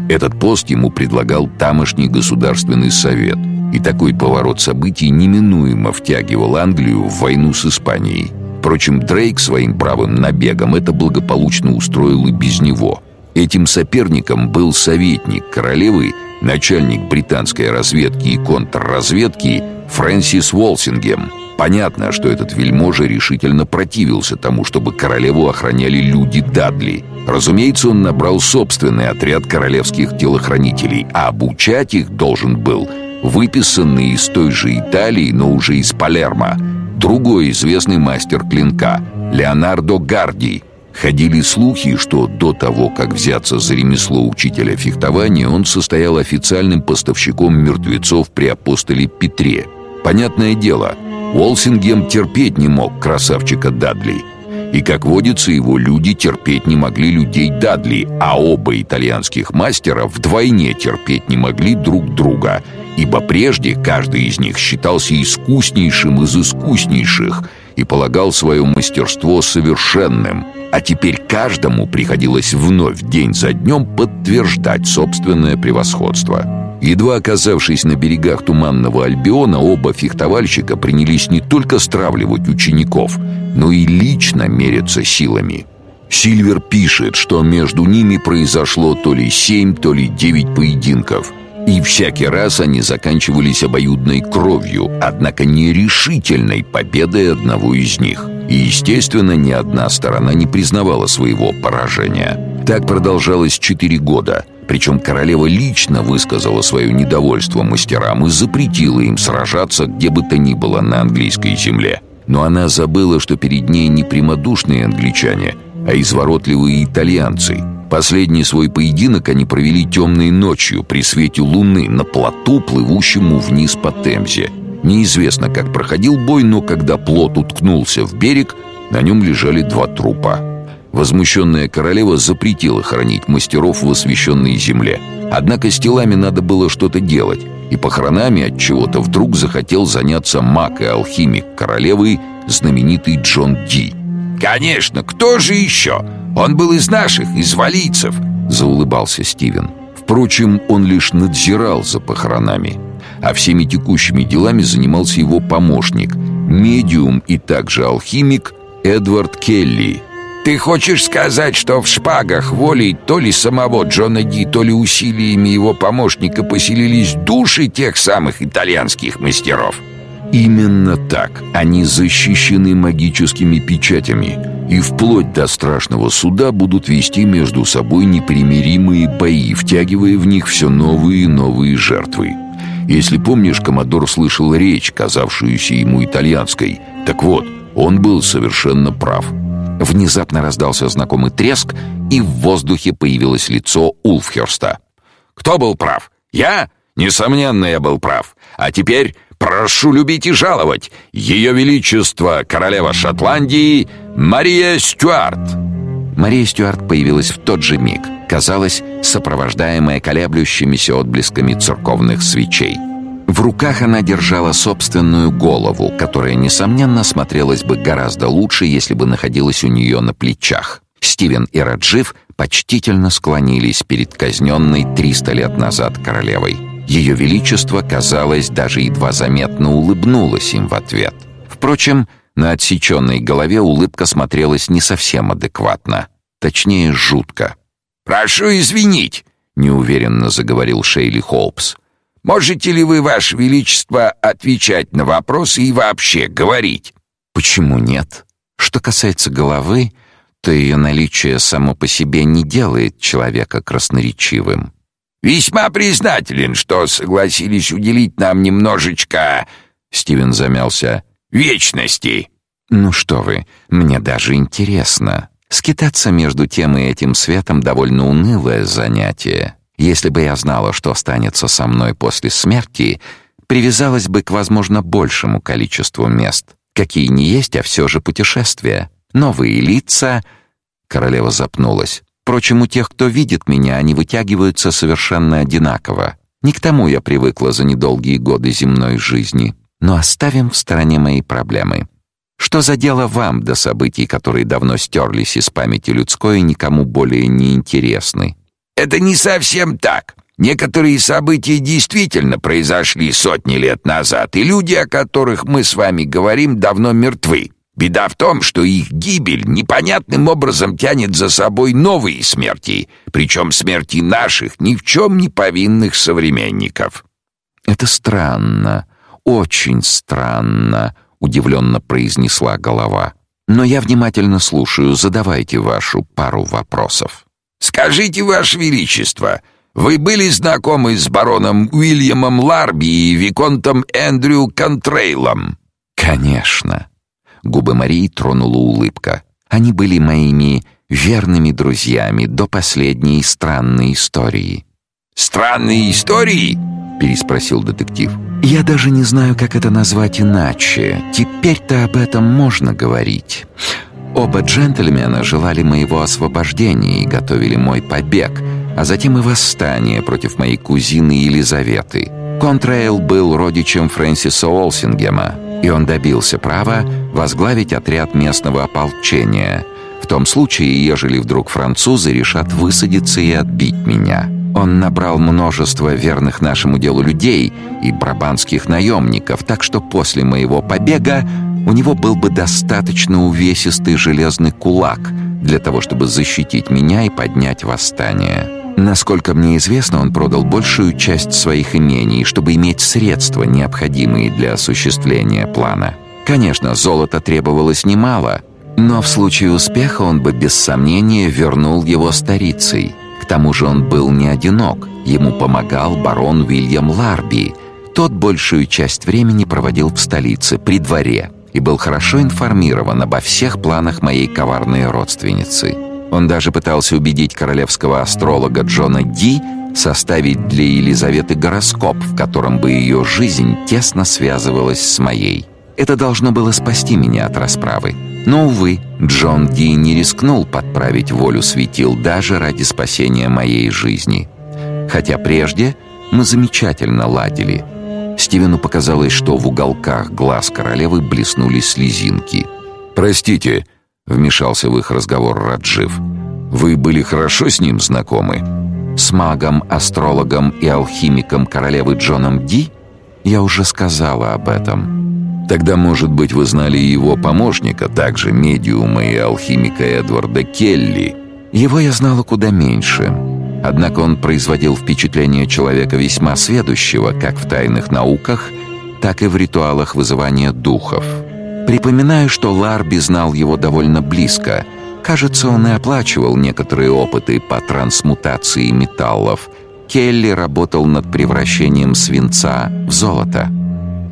C: Этот пост ему предлагал тамошний государственный совет, и такой поворот событий неминуемо втягивал Англию в войну с Испанией. Впрочем, Дрейк своим правым набегом это благополучно устроил и без него. Этим соперником был советник королевы, начальник британской разведки и контрразведки Фрэнсис Волсингем – Понятно, что этот вельможа решительно противился тому, чтобы королеву охраняли люди Дадли. Разумеется, он набрал собственный отряд королевских телохранителей, а обучать их должен был выписанный из той же Италии, но уже из Палермо, другой известный мастер клинка, Леонардо Гарди. Ходили слухи, что до того, как взяться за ремесло учителя фехтования, он состоял официальным поставщиком мертвецов при апостоле Петре. Понятное дело – Уолсингем терпеть не мог красавчика Дадли. И, как водится, его люди терпеть не могли людей Дадли, а оба итальянских мастера вдвойне терпеть не могли друг друга, ибо прежде каждый из них считался искуснейшим из искуснейших и полагал свое мастерство совершенным, а теперь каждому приходилось вновь день за днем подтверждать собственное превосходство. Едва оказавшись на берегах Туманного Альбиона, оба фехтовальщика принялись не только стравливать учеников, но и лично мериться силами. Сильвер пишет, что между ними произошло то ли семь, то ли девять поединков – и всякий раз они заканчивались обоюдной кровью, однако нерешительной победой одного из них. И, естественно, ни одна сторона не признавала своего поражения. Так продолжалось четыре года, причем королева лично высказала свое недовольство мастерам и запретила им сражаться где бы то ни было на английской земле. Но она забыла, что перед ней не прямодушные англичане, а изворотливые итальянцы – Последний свой поединок они провели темной ночью при свете луны на плоту, плывущему вниз по Темзе. Неизвестно, как проходил бой, но когда плот уткнулся в берег, на нем лежали два трупа. Возмущенная королева запретила хоронить мастеров в освященной земле. Однако с телами надо было что-то делать, и похоронами от чего-то вдруг захотел заняться маг и алхимик королевы, знаменитый Джон Ди.
B: «Конечно, кто же еще? Он был из наших, из валийцев», — заулыбался Стивен.
C: Впрочем, он лишь надзирал за похоронами, а всеми текущими делами занимался его помощник, медиум и также алхимик Эдвард Келли.
B: «Ты хочешь сказать, что в шпагах волей то ли самого Джона Ди, то ли усилиями его помощника поселились души тех самых итальянских мастеров?»
C: Именно так. Они защищены магическими печатями и вплоть до страшного суда будут вести между собой непримиримые бои, втягивая в них все новые и новые жертвы. Если помнишь, Комодор слышал речь, казавшуюся ему итальянской. Так вот, он был совершенно прав. Внезапно раздался знакомый треск, и в воздухе появилось лицо Улфхерста.
B: «Кто был прав? Я? Несомненно, я был прав. А теперь Прошу любить и жаловать! Ее Величество, королева Шотландии, Мария Стюарт!»
A: Мария Стюарт появилась в тот же миг, казалось, сопровождаемая колеблющимися отблесками церковных свечей. В руках она держала собственную голову, которая, несомненно, смотрелась бы гораздо лучше, если бы находилась у нее на плечах. Стивен и Раджив почтительно склонились перед казненной 300 лет назад королевой. Ее Величество, казалось, даже едва заметно улыбнулось им в ответ. Впрочем, на отсеченной голове улыбка смотрелась не совсем адекватно. Точнее, жутко.
B: «Прошу извинить», — неуверенно заговорил Шейли Холпс. «Можете ли вы, Ваше Величество, отвечать на вопросы и вообще говорить?»
A: «Почему нет? Что касается головы, то ее наличие само по себе не делает человека красноречивым.
B: Весьма признателен, что согласились уделить нам немножечко, Стивен замялся, вечности.
A: Ну что вы, мне даже интересно. Скитаться между тем и этим светом довольно унылое занятие. Если бы я знала, что останется со мной после смерти, привязалась бы к, возможно, большему количеству мест. Какие не есть, а все же путешествия. Новые лица... Королева запнулась. Впрочем, у тех, кто видит меня, они вытягиваются совершенно одинаково. Не к тому я привыкла за недолгие годы земной жизни. Но оставим в стороне мои проблемы. Что за дело вам до событий, которые давно стерлись из памяти людской и никому более не интересны?
B: Это не совсем так. Некоторые события действительно произошли сотни лет назад, и люди, о которых мы с вами говорим, давно мертвы. Беда в том, что их гибель непонятным образом тянет за собой новые смерти, причем смерти наших ни в чем не повинных современников.
A: Это странно, очень странно, удивленно произнесла голова. Но я внимательно слушаю, задавайте вашу пару вопросов.
B: Скажите, ваше величество, вы были знакомы с бароном Уильямом Ларби и виконтом Эндрю Контрейлом?
A: Конечно. Губы Марии тронула улыбка. Они были моими верными друзьями до последней странной истории.
B: Странные истории? переспросил детектив.
A: Я даже не знаю, как это назвать иначе. Теперь-то об этом можно говорить. Оба джентльмена желали моего освобождения и готовили мой побег, а затем и восстание против моей кузины Елизаветы. Контрейл был родичем Фрэнсиса Олсингема, и он добился права возглавить отряд местного ополчения, в том случае, ежели вдруг французы решат высадиться и отбить меня. Он набрал множество верных нашему делу людей и брабанских наемников, так что после моего побега у него был бы достаточно увесистый железный кулак для того, чтобы защитить меня и поднять восстание. Насколько мне известно, он продал большую часть своих имений, чтобы иметь средства, необходимые для осуществления плана. Конечно, золота требовалось немало, но в случае успеха он бы без сомнения вернул его старицей. К тому же он был не одинок, ему помогал барон Уильям Ларби. Тот большую часть времени проводил в столице, при дворе, и был хорошо информирован обо всех планах моей коварной родственницы. Он даже пытался убедить королевского астролога Джона Ди составить для Елизаветы гороскоп, в котором бы ее жизнь тесно связывалась с моей. Это должно было спасти меня от расправы. Но, увы, Джон Ди не рискнул подправить волю светил даже ради спасения моей жизни. Хотя прежде мы замечательно ладили. Стивену показалось, что в уголках глаз королевы блеснули слезинки.
C: «Простите», — вмешался в их разговор Раджив. «Вы были хорошо с ним знакомы?»
A: «С магом, астрологом и алхимиком королевы Джоном Ди? Я уже сказала об этом».
C: Тогда, может быть, вы знали его помощника, также медиума и алхимика Эдварда Келли.
A: Его я знала куда меньше. Однако он производил впечатление человека весьма сведущего как в тайных науках, так и в ритуалах вызывания духов. Припоминаю, что Ларби знал его довольно близко. Кажется, он и оплачивал некоторые опыты по трансмутации металлов. Келли работал над превращением свинца в золото.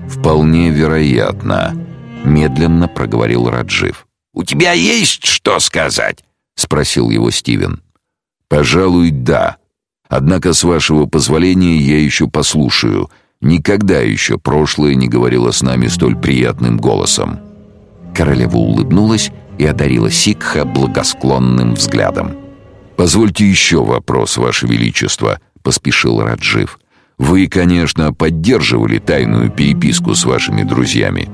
C: «Вполне вероятно», — медленно проговорил Раджив.
B: «У тебя есть что сказать?»
C: — спросил его Стивен. «Пожалуй, да. Однако, с вашего позволения, я еще послушаю. Никогда еще прошлое не говорило с нами столь приятным голосом».
A: Королева улыбнулась и одарила Сикха благосклонным взглядом.
C: «Позвольте еще вопрос, Ваше Величество», — поспешил Раджив. Вы, конечно, поддерживали тайную переписку с вашими друзьями.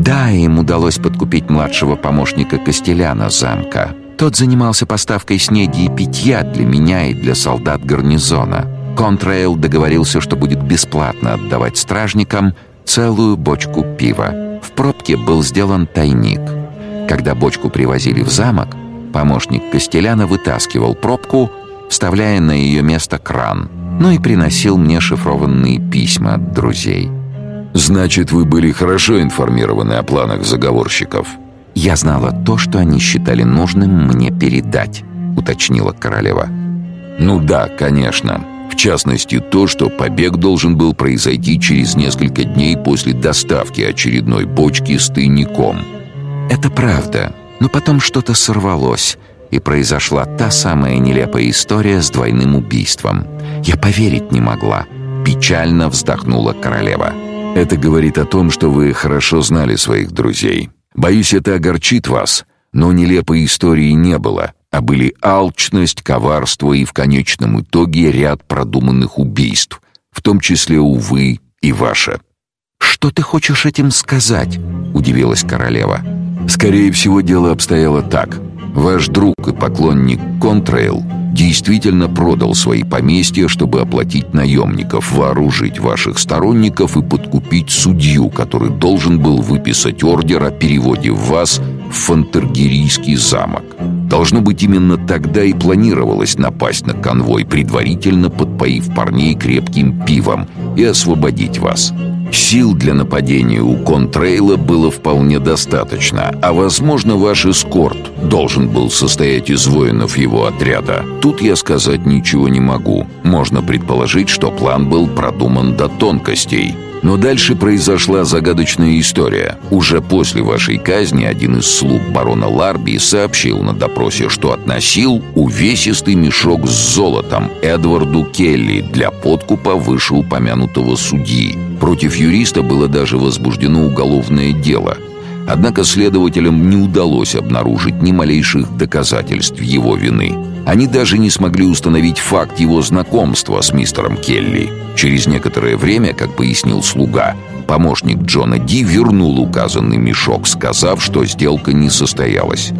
A: Да, им удалось подкупить младшего помощника Костеляна замка. Тот занимался поставкой снеди и питья для меня и для солдат гарнизона. Контрейл договорился, что будет бесплатно отдавать стражникам целую бочку пива. В пробке был сделан тайник. Когда бочку привозили в замок, помощник Костеляна вытаскивал пробку, вставляя на ее место кран — ну и приносил мне шифрованные письма от друзей.
C: «Значит, вы были хорошо информированы о планах заговорщиков?»
A: «Я знала то, что они считали нужным мне передать», — уточнила королева.
C: «Ну да, конечно. В частности, то, что побег должен был произойти через несколько дней после доставки очередной бочки с тайником».
A: «Это правда, но потом что-то сорвалось» и произошла та самая нелепая история с двойным убийством. Я поверить не могла. Печально вздохнула королева.
C: Это говорит о том, что вы хорошо знали своих друзей. Боюсь, это огорчит вас, но нелепой истории не было, а были алчность, коварство и в конечном итоге ряд продуманных убийств, в том числе, увы, и ваше.
A: «Что ты хочешь этим сказать?» — удивилась королева.
C: «Скорее всего, дело обстояло так. Ваш друг и поклонник Контрейл действительно продал свои поместья, чтобы оплатить наемников, вооружить ваших сторонников и подкупить судью, который должен был выписать ордер о переводе вас в Фантергерийский замок. Должно быть, именно тогда и планировалось напасть на конвой, предварительно подпоив парней крепким пивом и освободить вас. Сил для нападения у контрейла было вполне достаточно, а, возможно, ваш эскорт должен был состоять из воинов его отряда. Тут я сказать ничего не могу. Можно предположить, что план был продуман до тонкостей. Но дальше произошла загадочная история. Уже после вашей казни один из слуг барона Ларби сообщил на допросе, что относил увесистый мешок с золотом Эдварду Келли для подкупа вышеупомянутого судьи. Против юриста было даже возбуждено уголовное дело. Однако следователям не удалось обнаружить ни малейших доказательств его вины. Они даже не смогли установить факт его знакомства с мистером Келли. Через некоторое время, как пояснил слуга,
A: Помощник Джона Ди вернул указанный мешок, сказав, что сделка не состоялась.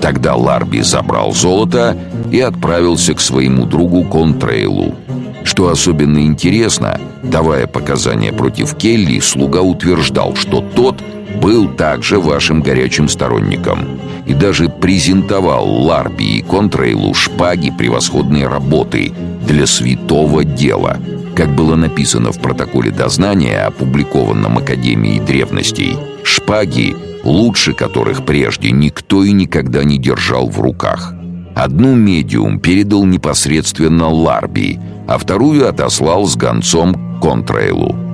A: Тогда Ларби забрал золото и отправился к своему другу Контрейлу. Что особенно интересно, давая показания против Келли, слуга утверждал, что тот был также вашим горячим сторонником и даже презентовал Ларби и Контрейлу шпаги превосходной работы для святого дела – как было написано в протоколе дознания, опубликованном Академией древностей, шпаги, лучше которых прежде никто и никогда не держал в руках. Одну медиум передал непосредственно Ларби, а вторую отослал с гонцом Контрейлу.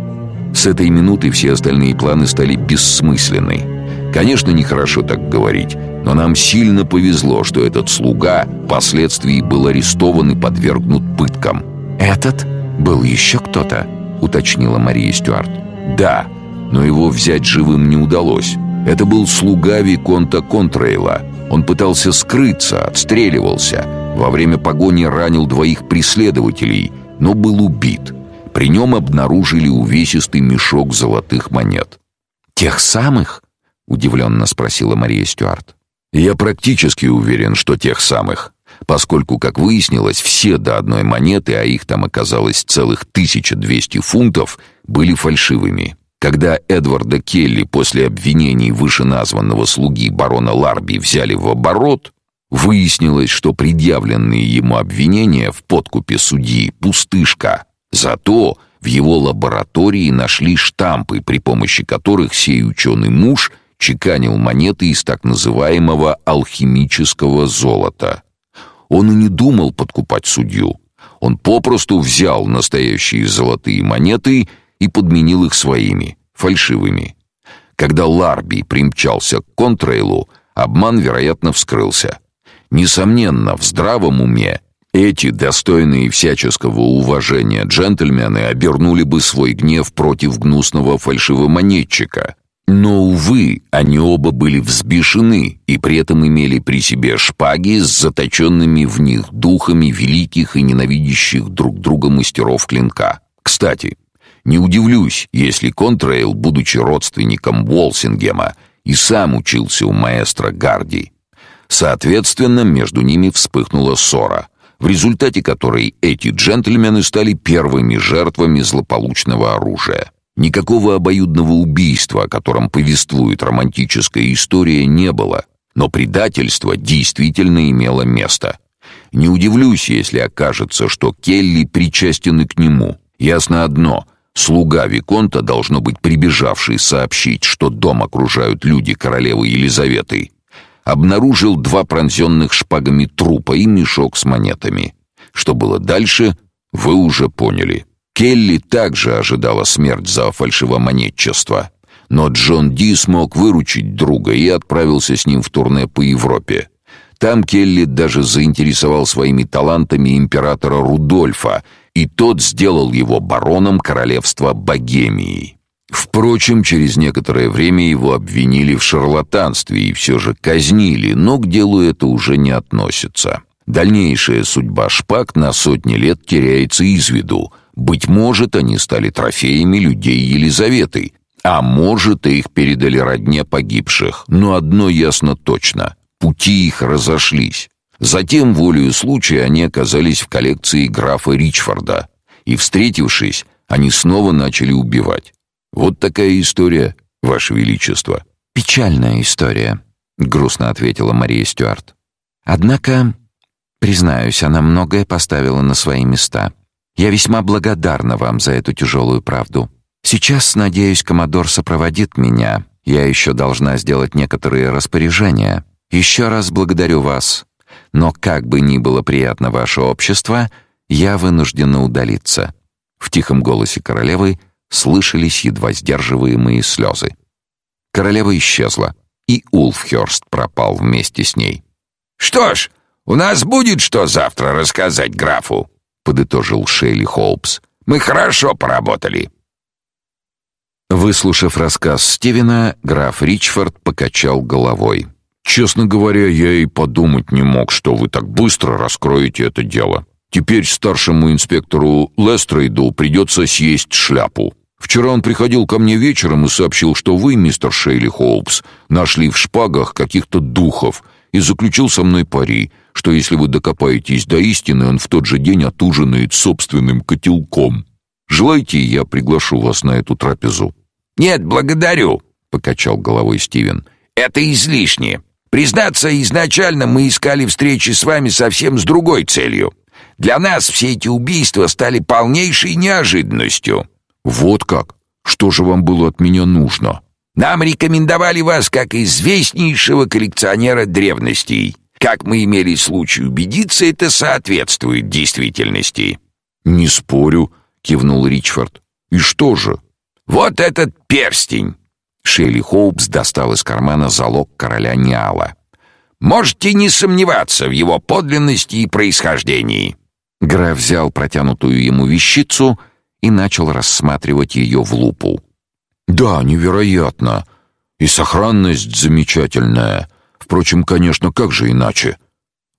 A: С этой минуты все остальные планы стали бессмысленны. Конечно, нехорошо так говорить, но нам сильно повезло, что этот слуга впоследствии был арестован и подвергнут пыткам.
C: «Этот?» «Был еще кто-то?» — уточнила Мария Стюарт.
A: «Да, но его взять живым не удалось. Это был слуга Виконта Контрейла. Он пытался скрыться, отстреливался. Во время погони ранил двоих преследователей, но был убит. При нем обнаружили увесистый мешок золотых монет».
C: «Тех самых?» — удивленно спросила Мария Стюарт.
A: «Я практически уверен, что тех самых поскольку, как выяснилось, все до одной монеты, а их там оказалось целых 1200 фунтов, были фальшивыми. Когда Эдварда Келли после обвинений вышеназванного слуги барона Ларби взяли в оборот, выяснилось, что предъявленные ему обвинения в подкупе судьи пустышка. Зато в его лаборатории нашли штампы, при помощи которых сей ученый муж чеканил монеты из так называемого алхимического золота. Он и не думал подкупать судью. Он попросту взял настоящие золотые монеты и подменил их своими, фальшивыми. Когда Ларби примчался к контрейлу, обман, вероятно, вскрылся. Несомненно, в здравом уме эти достойные всяческого уважения джентльмены обернули бы свой гнев против гнусного фальшивомонетчика, но, увы, они оба были взбешены и при этом имели при себе шпаги с заточенными в них духами великих и ненавидящих друг друга мастеров клинка. Кстати, не удивлюсь, если Контрейл, будучи родственником Уолсингема, и сам учился у маэстро Гарди. Соответственно, между ними вспыхнула ссора, в результате которой эти джентльмены стали первыми жертвами злополучного оружия. Никакого обоюдного убийства, о котором повествует романтическая история, не было, но предательство действительно имело место. Не удивлюсь, если окажется, что Келли причастен к нему. Ясно одно — слуга Виконта, должно быть прибежавший сообщить, что дом окружают люди королевы Елизаветы, обнаружил два пронзенных шпагами трупа и мешок с монетами. Что было дальше, вы уже поняли. Келли также ожидала смерть за фальшивомонетчество, но Джон Ди смог выручить друга и отправился с ним в турне по Европе. Там Келли даже заинтересовал своими талантами императора Рудольфа, и тот сделал его бароном королевства Богемии. Впрочем, через некоторое время его обвинили в шарлатанстве и все же казнили, но к делу это уже не относится. Дальнейшая судьба шпаг на сотни лет теряется из виду, быть может, они стали трофеями людей Елизаветы, а может, их передали родне погибших. Но одно ясно точно — пути их разошлись. Затем, волею случая, они оказались в коллекции графа Ричфорда, и, встретившись, они снова начали убивать. Вот такая история, Ваше Величество.
C: Печальная история, грустно ответила Мария Стюарт. Однако, признаюсь, она многое поставила на свои места. Я весьма благодарна вам за эту тяжелую правду. Сейчас, надеюсь, коммодор сопроводит меня. Я еще должна сделать некоторые распоряжения. Еще раз благодарю вас. Но как бы ни было приятно ваше общество, я вынуждена удалиться. В тихом голосе королевы слышались едва сдерживаемые слезы. Королева исчезла, и Улфхёрст пропал вместе с ней.
B: Что ж, у нас будет что завтра рассказать графу,
A: подытожил Шейли Холпс.
B: Мы хорошо поработали.
A: Выслушав рассказ Стивена, граф Ричфорд покачал головой. Честно говоря, я и подумать не мог, что вы так быстро раскроете это дело. Теперь старшему инспектору Лестрейду придется съесть шляпу.
C: Вчера он приходил ко мне вечером и сообщил, что вы, мистер Шейли Холпс, нашли в шпагах каких-то духов и заключил со мной пари, что если вы докопаетесь до истины, он в тот же день отужинает собственным котелком. Желаете, я приглашу вас на эту трапезу?
B: Нет, благодарю, покачал головой Стивен. Это излишне. Признаться, изначально мы искали встречи с вами совсем с другой целью. Для нас все эти убийства стали полнейшей неожиданностью.
C: Вот как? Что же вам было от меня нужно?
B: Нам рекомендовали вас как известнейшего коллекционера древностей. Как мы имели случай убедиться, это соответствует действительности.
C: Не спорю, кивнул Ричфорд. И что же?
B: Вот этот перстень.
A: Шелли Хоупс достал из кармана залог короля Ниала.
B: Можете не сомневаться в его подлинности и происхождении.
A: Граф взял протянутую ему вещицу и начал рассматривать ее в лупу.
C: Да, невероятно. И сохранность замечательная. Впрочем, конечно, как же иначе?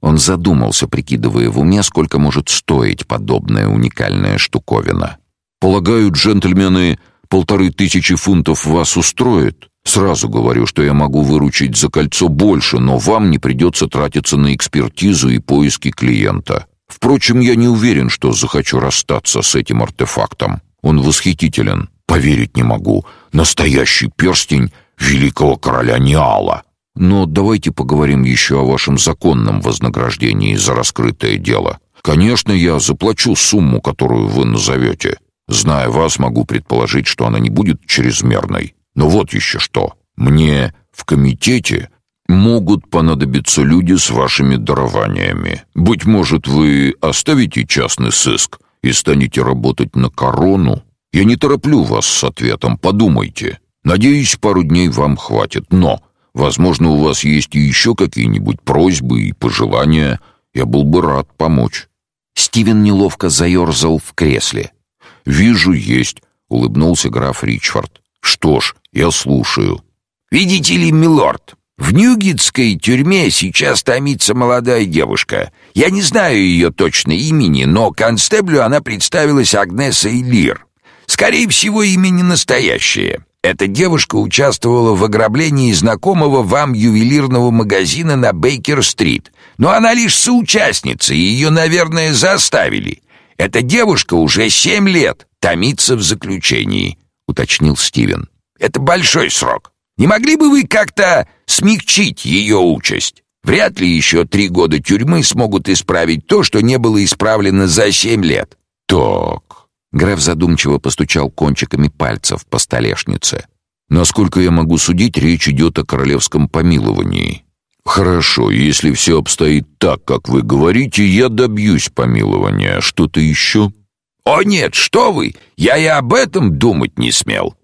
A: Он задумался, прикидывая в уме, сколько может стоить подобная уникальная штуковина.
C: Полагаю, джентльмены, полторы тысячи фунтов вас устроит. Сразу говорю, что я могу выручить за кольцо больше, но вам не придется тратиться на экспертизу и поиски клиента. Впрочем, я не уверен, что захочу расстаться с этим артефактом. Он восхитителен. Поверить не могу. Настоящий перстень великого короля Ниала. Но давайте поговорим еще о вашем законном вознаграждении за раскрытое дело. Конечно, я заплачу сумму, которую вы назовете. Зная вас, могу предположить, что она не будет чрезмерной. Но вот еще что. Мне в комитете могут понадобиться люди с вашими дарованиями. Быть может, вы оставите частный сыск и станете работать на корону? Я не тороплю вас с ответом, подумайте. Надеюсь, пару дней вам хватит, но, возможно, у вас есть и еще какие-нибудь просьбы и пожелания. Я был бы рад помочь.
A: Стивен неловко заерзал в кресле.
C: «Вижу, есть», — улыбнулся граф Ричфорд. «Что ж, я слушаю».
B: «Видите ли, милорд, в Ньюгитской тюрьме сейчас томится молодая девушка. Я не знаю ее точно имени, но констеблю она представилась Агнесой Лир. Скорее всего, имя не настоящее. Эта девушка участвовала в ограблении знакомого вам ювелирного магазина на Бейкер-стрит. Но она лишь соучастница, и ее, наверное, заставили. Эта девушка уже семь лет томится в заключении, уточнил Стивен. Это большой срок. Не могли бы вы как-то смягчить ее участь? Вряд ли еще три года тюрьмы смогут исправить то, что не было исправлено за семь лет.
C: Так.
A: Граф задумчиво постучал кончиками пальцев по столешнице.
C: Насколько я могу судить, речь идет о королевском помиловании. Хорошо, если все обстоит так, как вы говорите, я добьюсь помилования. Что-то еще?
B: О нет, что вы? Я и об этом думать не смел.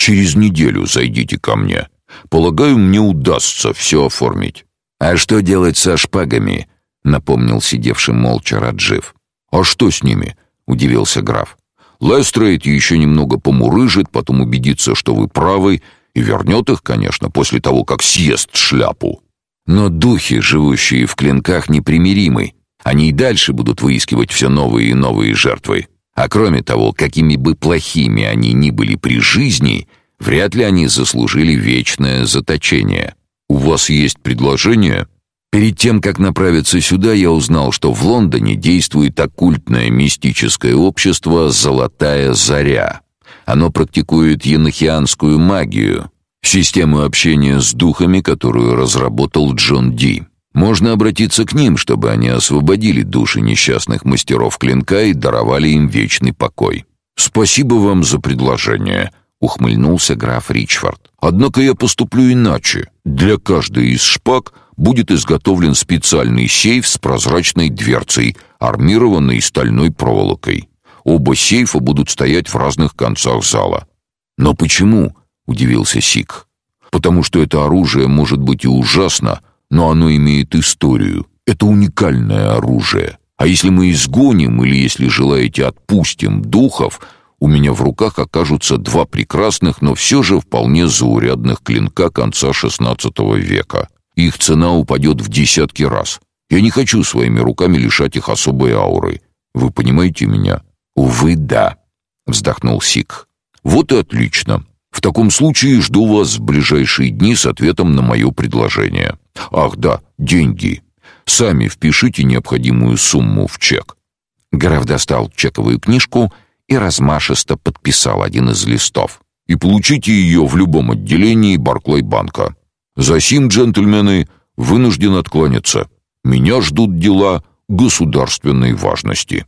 C: Через неделю зайдите ко мне. Полагаю, мне удастся все оформить.
A: А что делать со шпагами? напомнил сидевший молча Раджив.
C: А что с ними? удивился граф. Лестрейд еще немного помурыжит, потом убедится, что вы правы, и вернет их, конечно, после того, как съест шляпу.
A: Но духи, живущие в клинках, непримиримы. Они и дальше будут выискивать все новые и новые жертвы. А кроме того, какими бы плохими они ни были при жизни, вряд ли они заслужили вечное заточение.
C: У вас есть предложение?
A: Перед тем, как направиться сюда, я узнал, что в Лондоне действует оккультное мистическое общество «Золотая заря». Оно практикует енохианскую магию, систему общения с духами, которую разработал Джон Ди. Можно обратиться к ним, чтобы они освободили души несчастных мастеров клинка и даровали им вечный покой.
C: Спасибо вам за предложение, ухмыльнулся граф Ричфорд. Однако я поступлю иначе. Для каждой из шпаг будет изготовлен специальный сейф с прозрачной дверцей, армированной стальной проволокой. Оба сейфа будут стоять в разных концах зала.
A: Но почему? удивился Сик.
C: Потому что это оружие может быть и ужасно, но оно имеет историю. Это уникальное оружие. А если мы изгоним или, если желаете, отпустим духов, у меня в руках окажутся два прекрасных, но все же вполне заурядных клинка конца XVI века. Их цена упадет в десятки раз. Я не хочу своими руками лишать их особой ауры. Вы понимаете меня?
A: Увы, да, вздохнул Сик.
C: Вот и отлично. В таком случае жду вас в ближайшие дни с ответом на мое предложение. Ах, да, деньги. Сами впишите необходимую сумму в чек.
A: Граф достал чековую книжку и размашисто подписал один из листов.
C: И получите ее в любом отделении Барклай-банка. Засим, джентльмены, вынужден откланяться. Меня ждут дела государственной важности.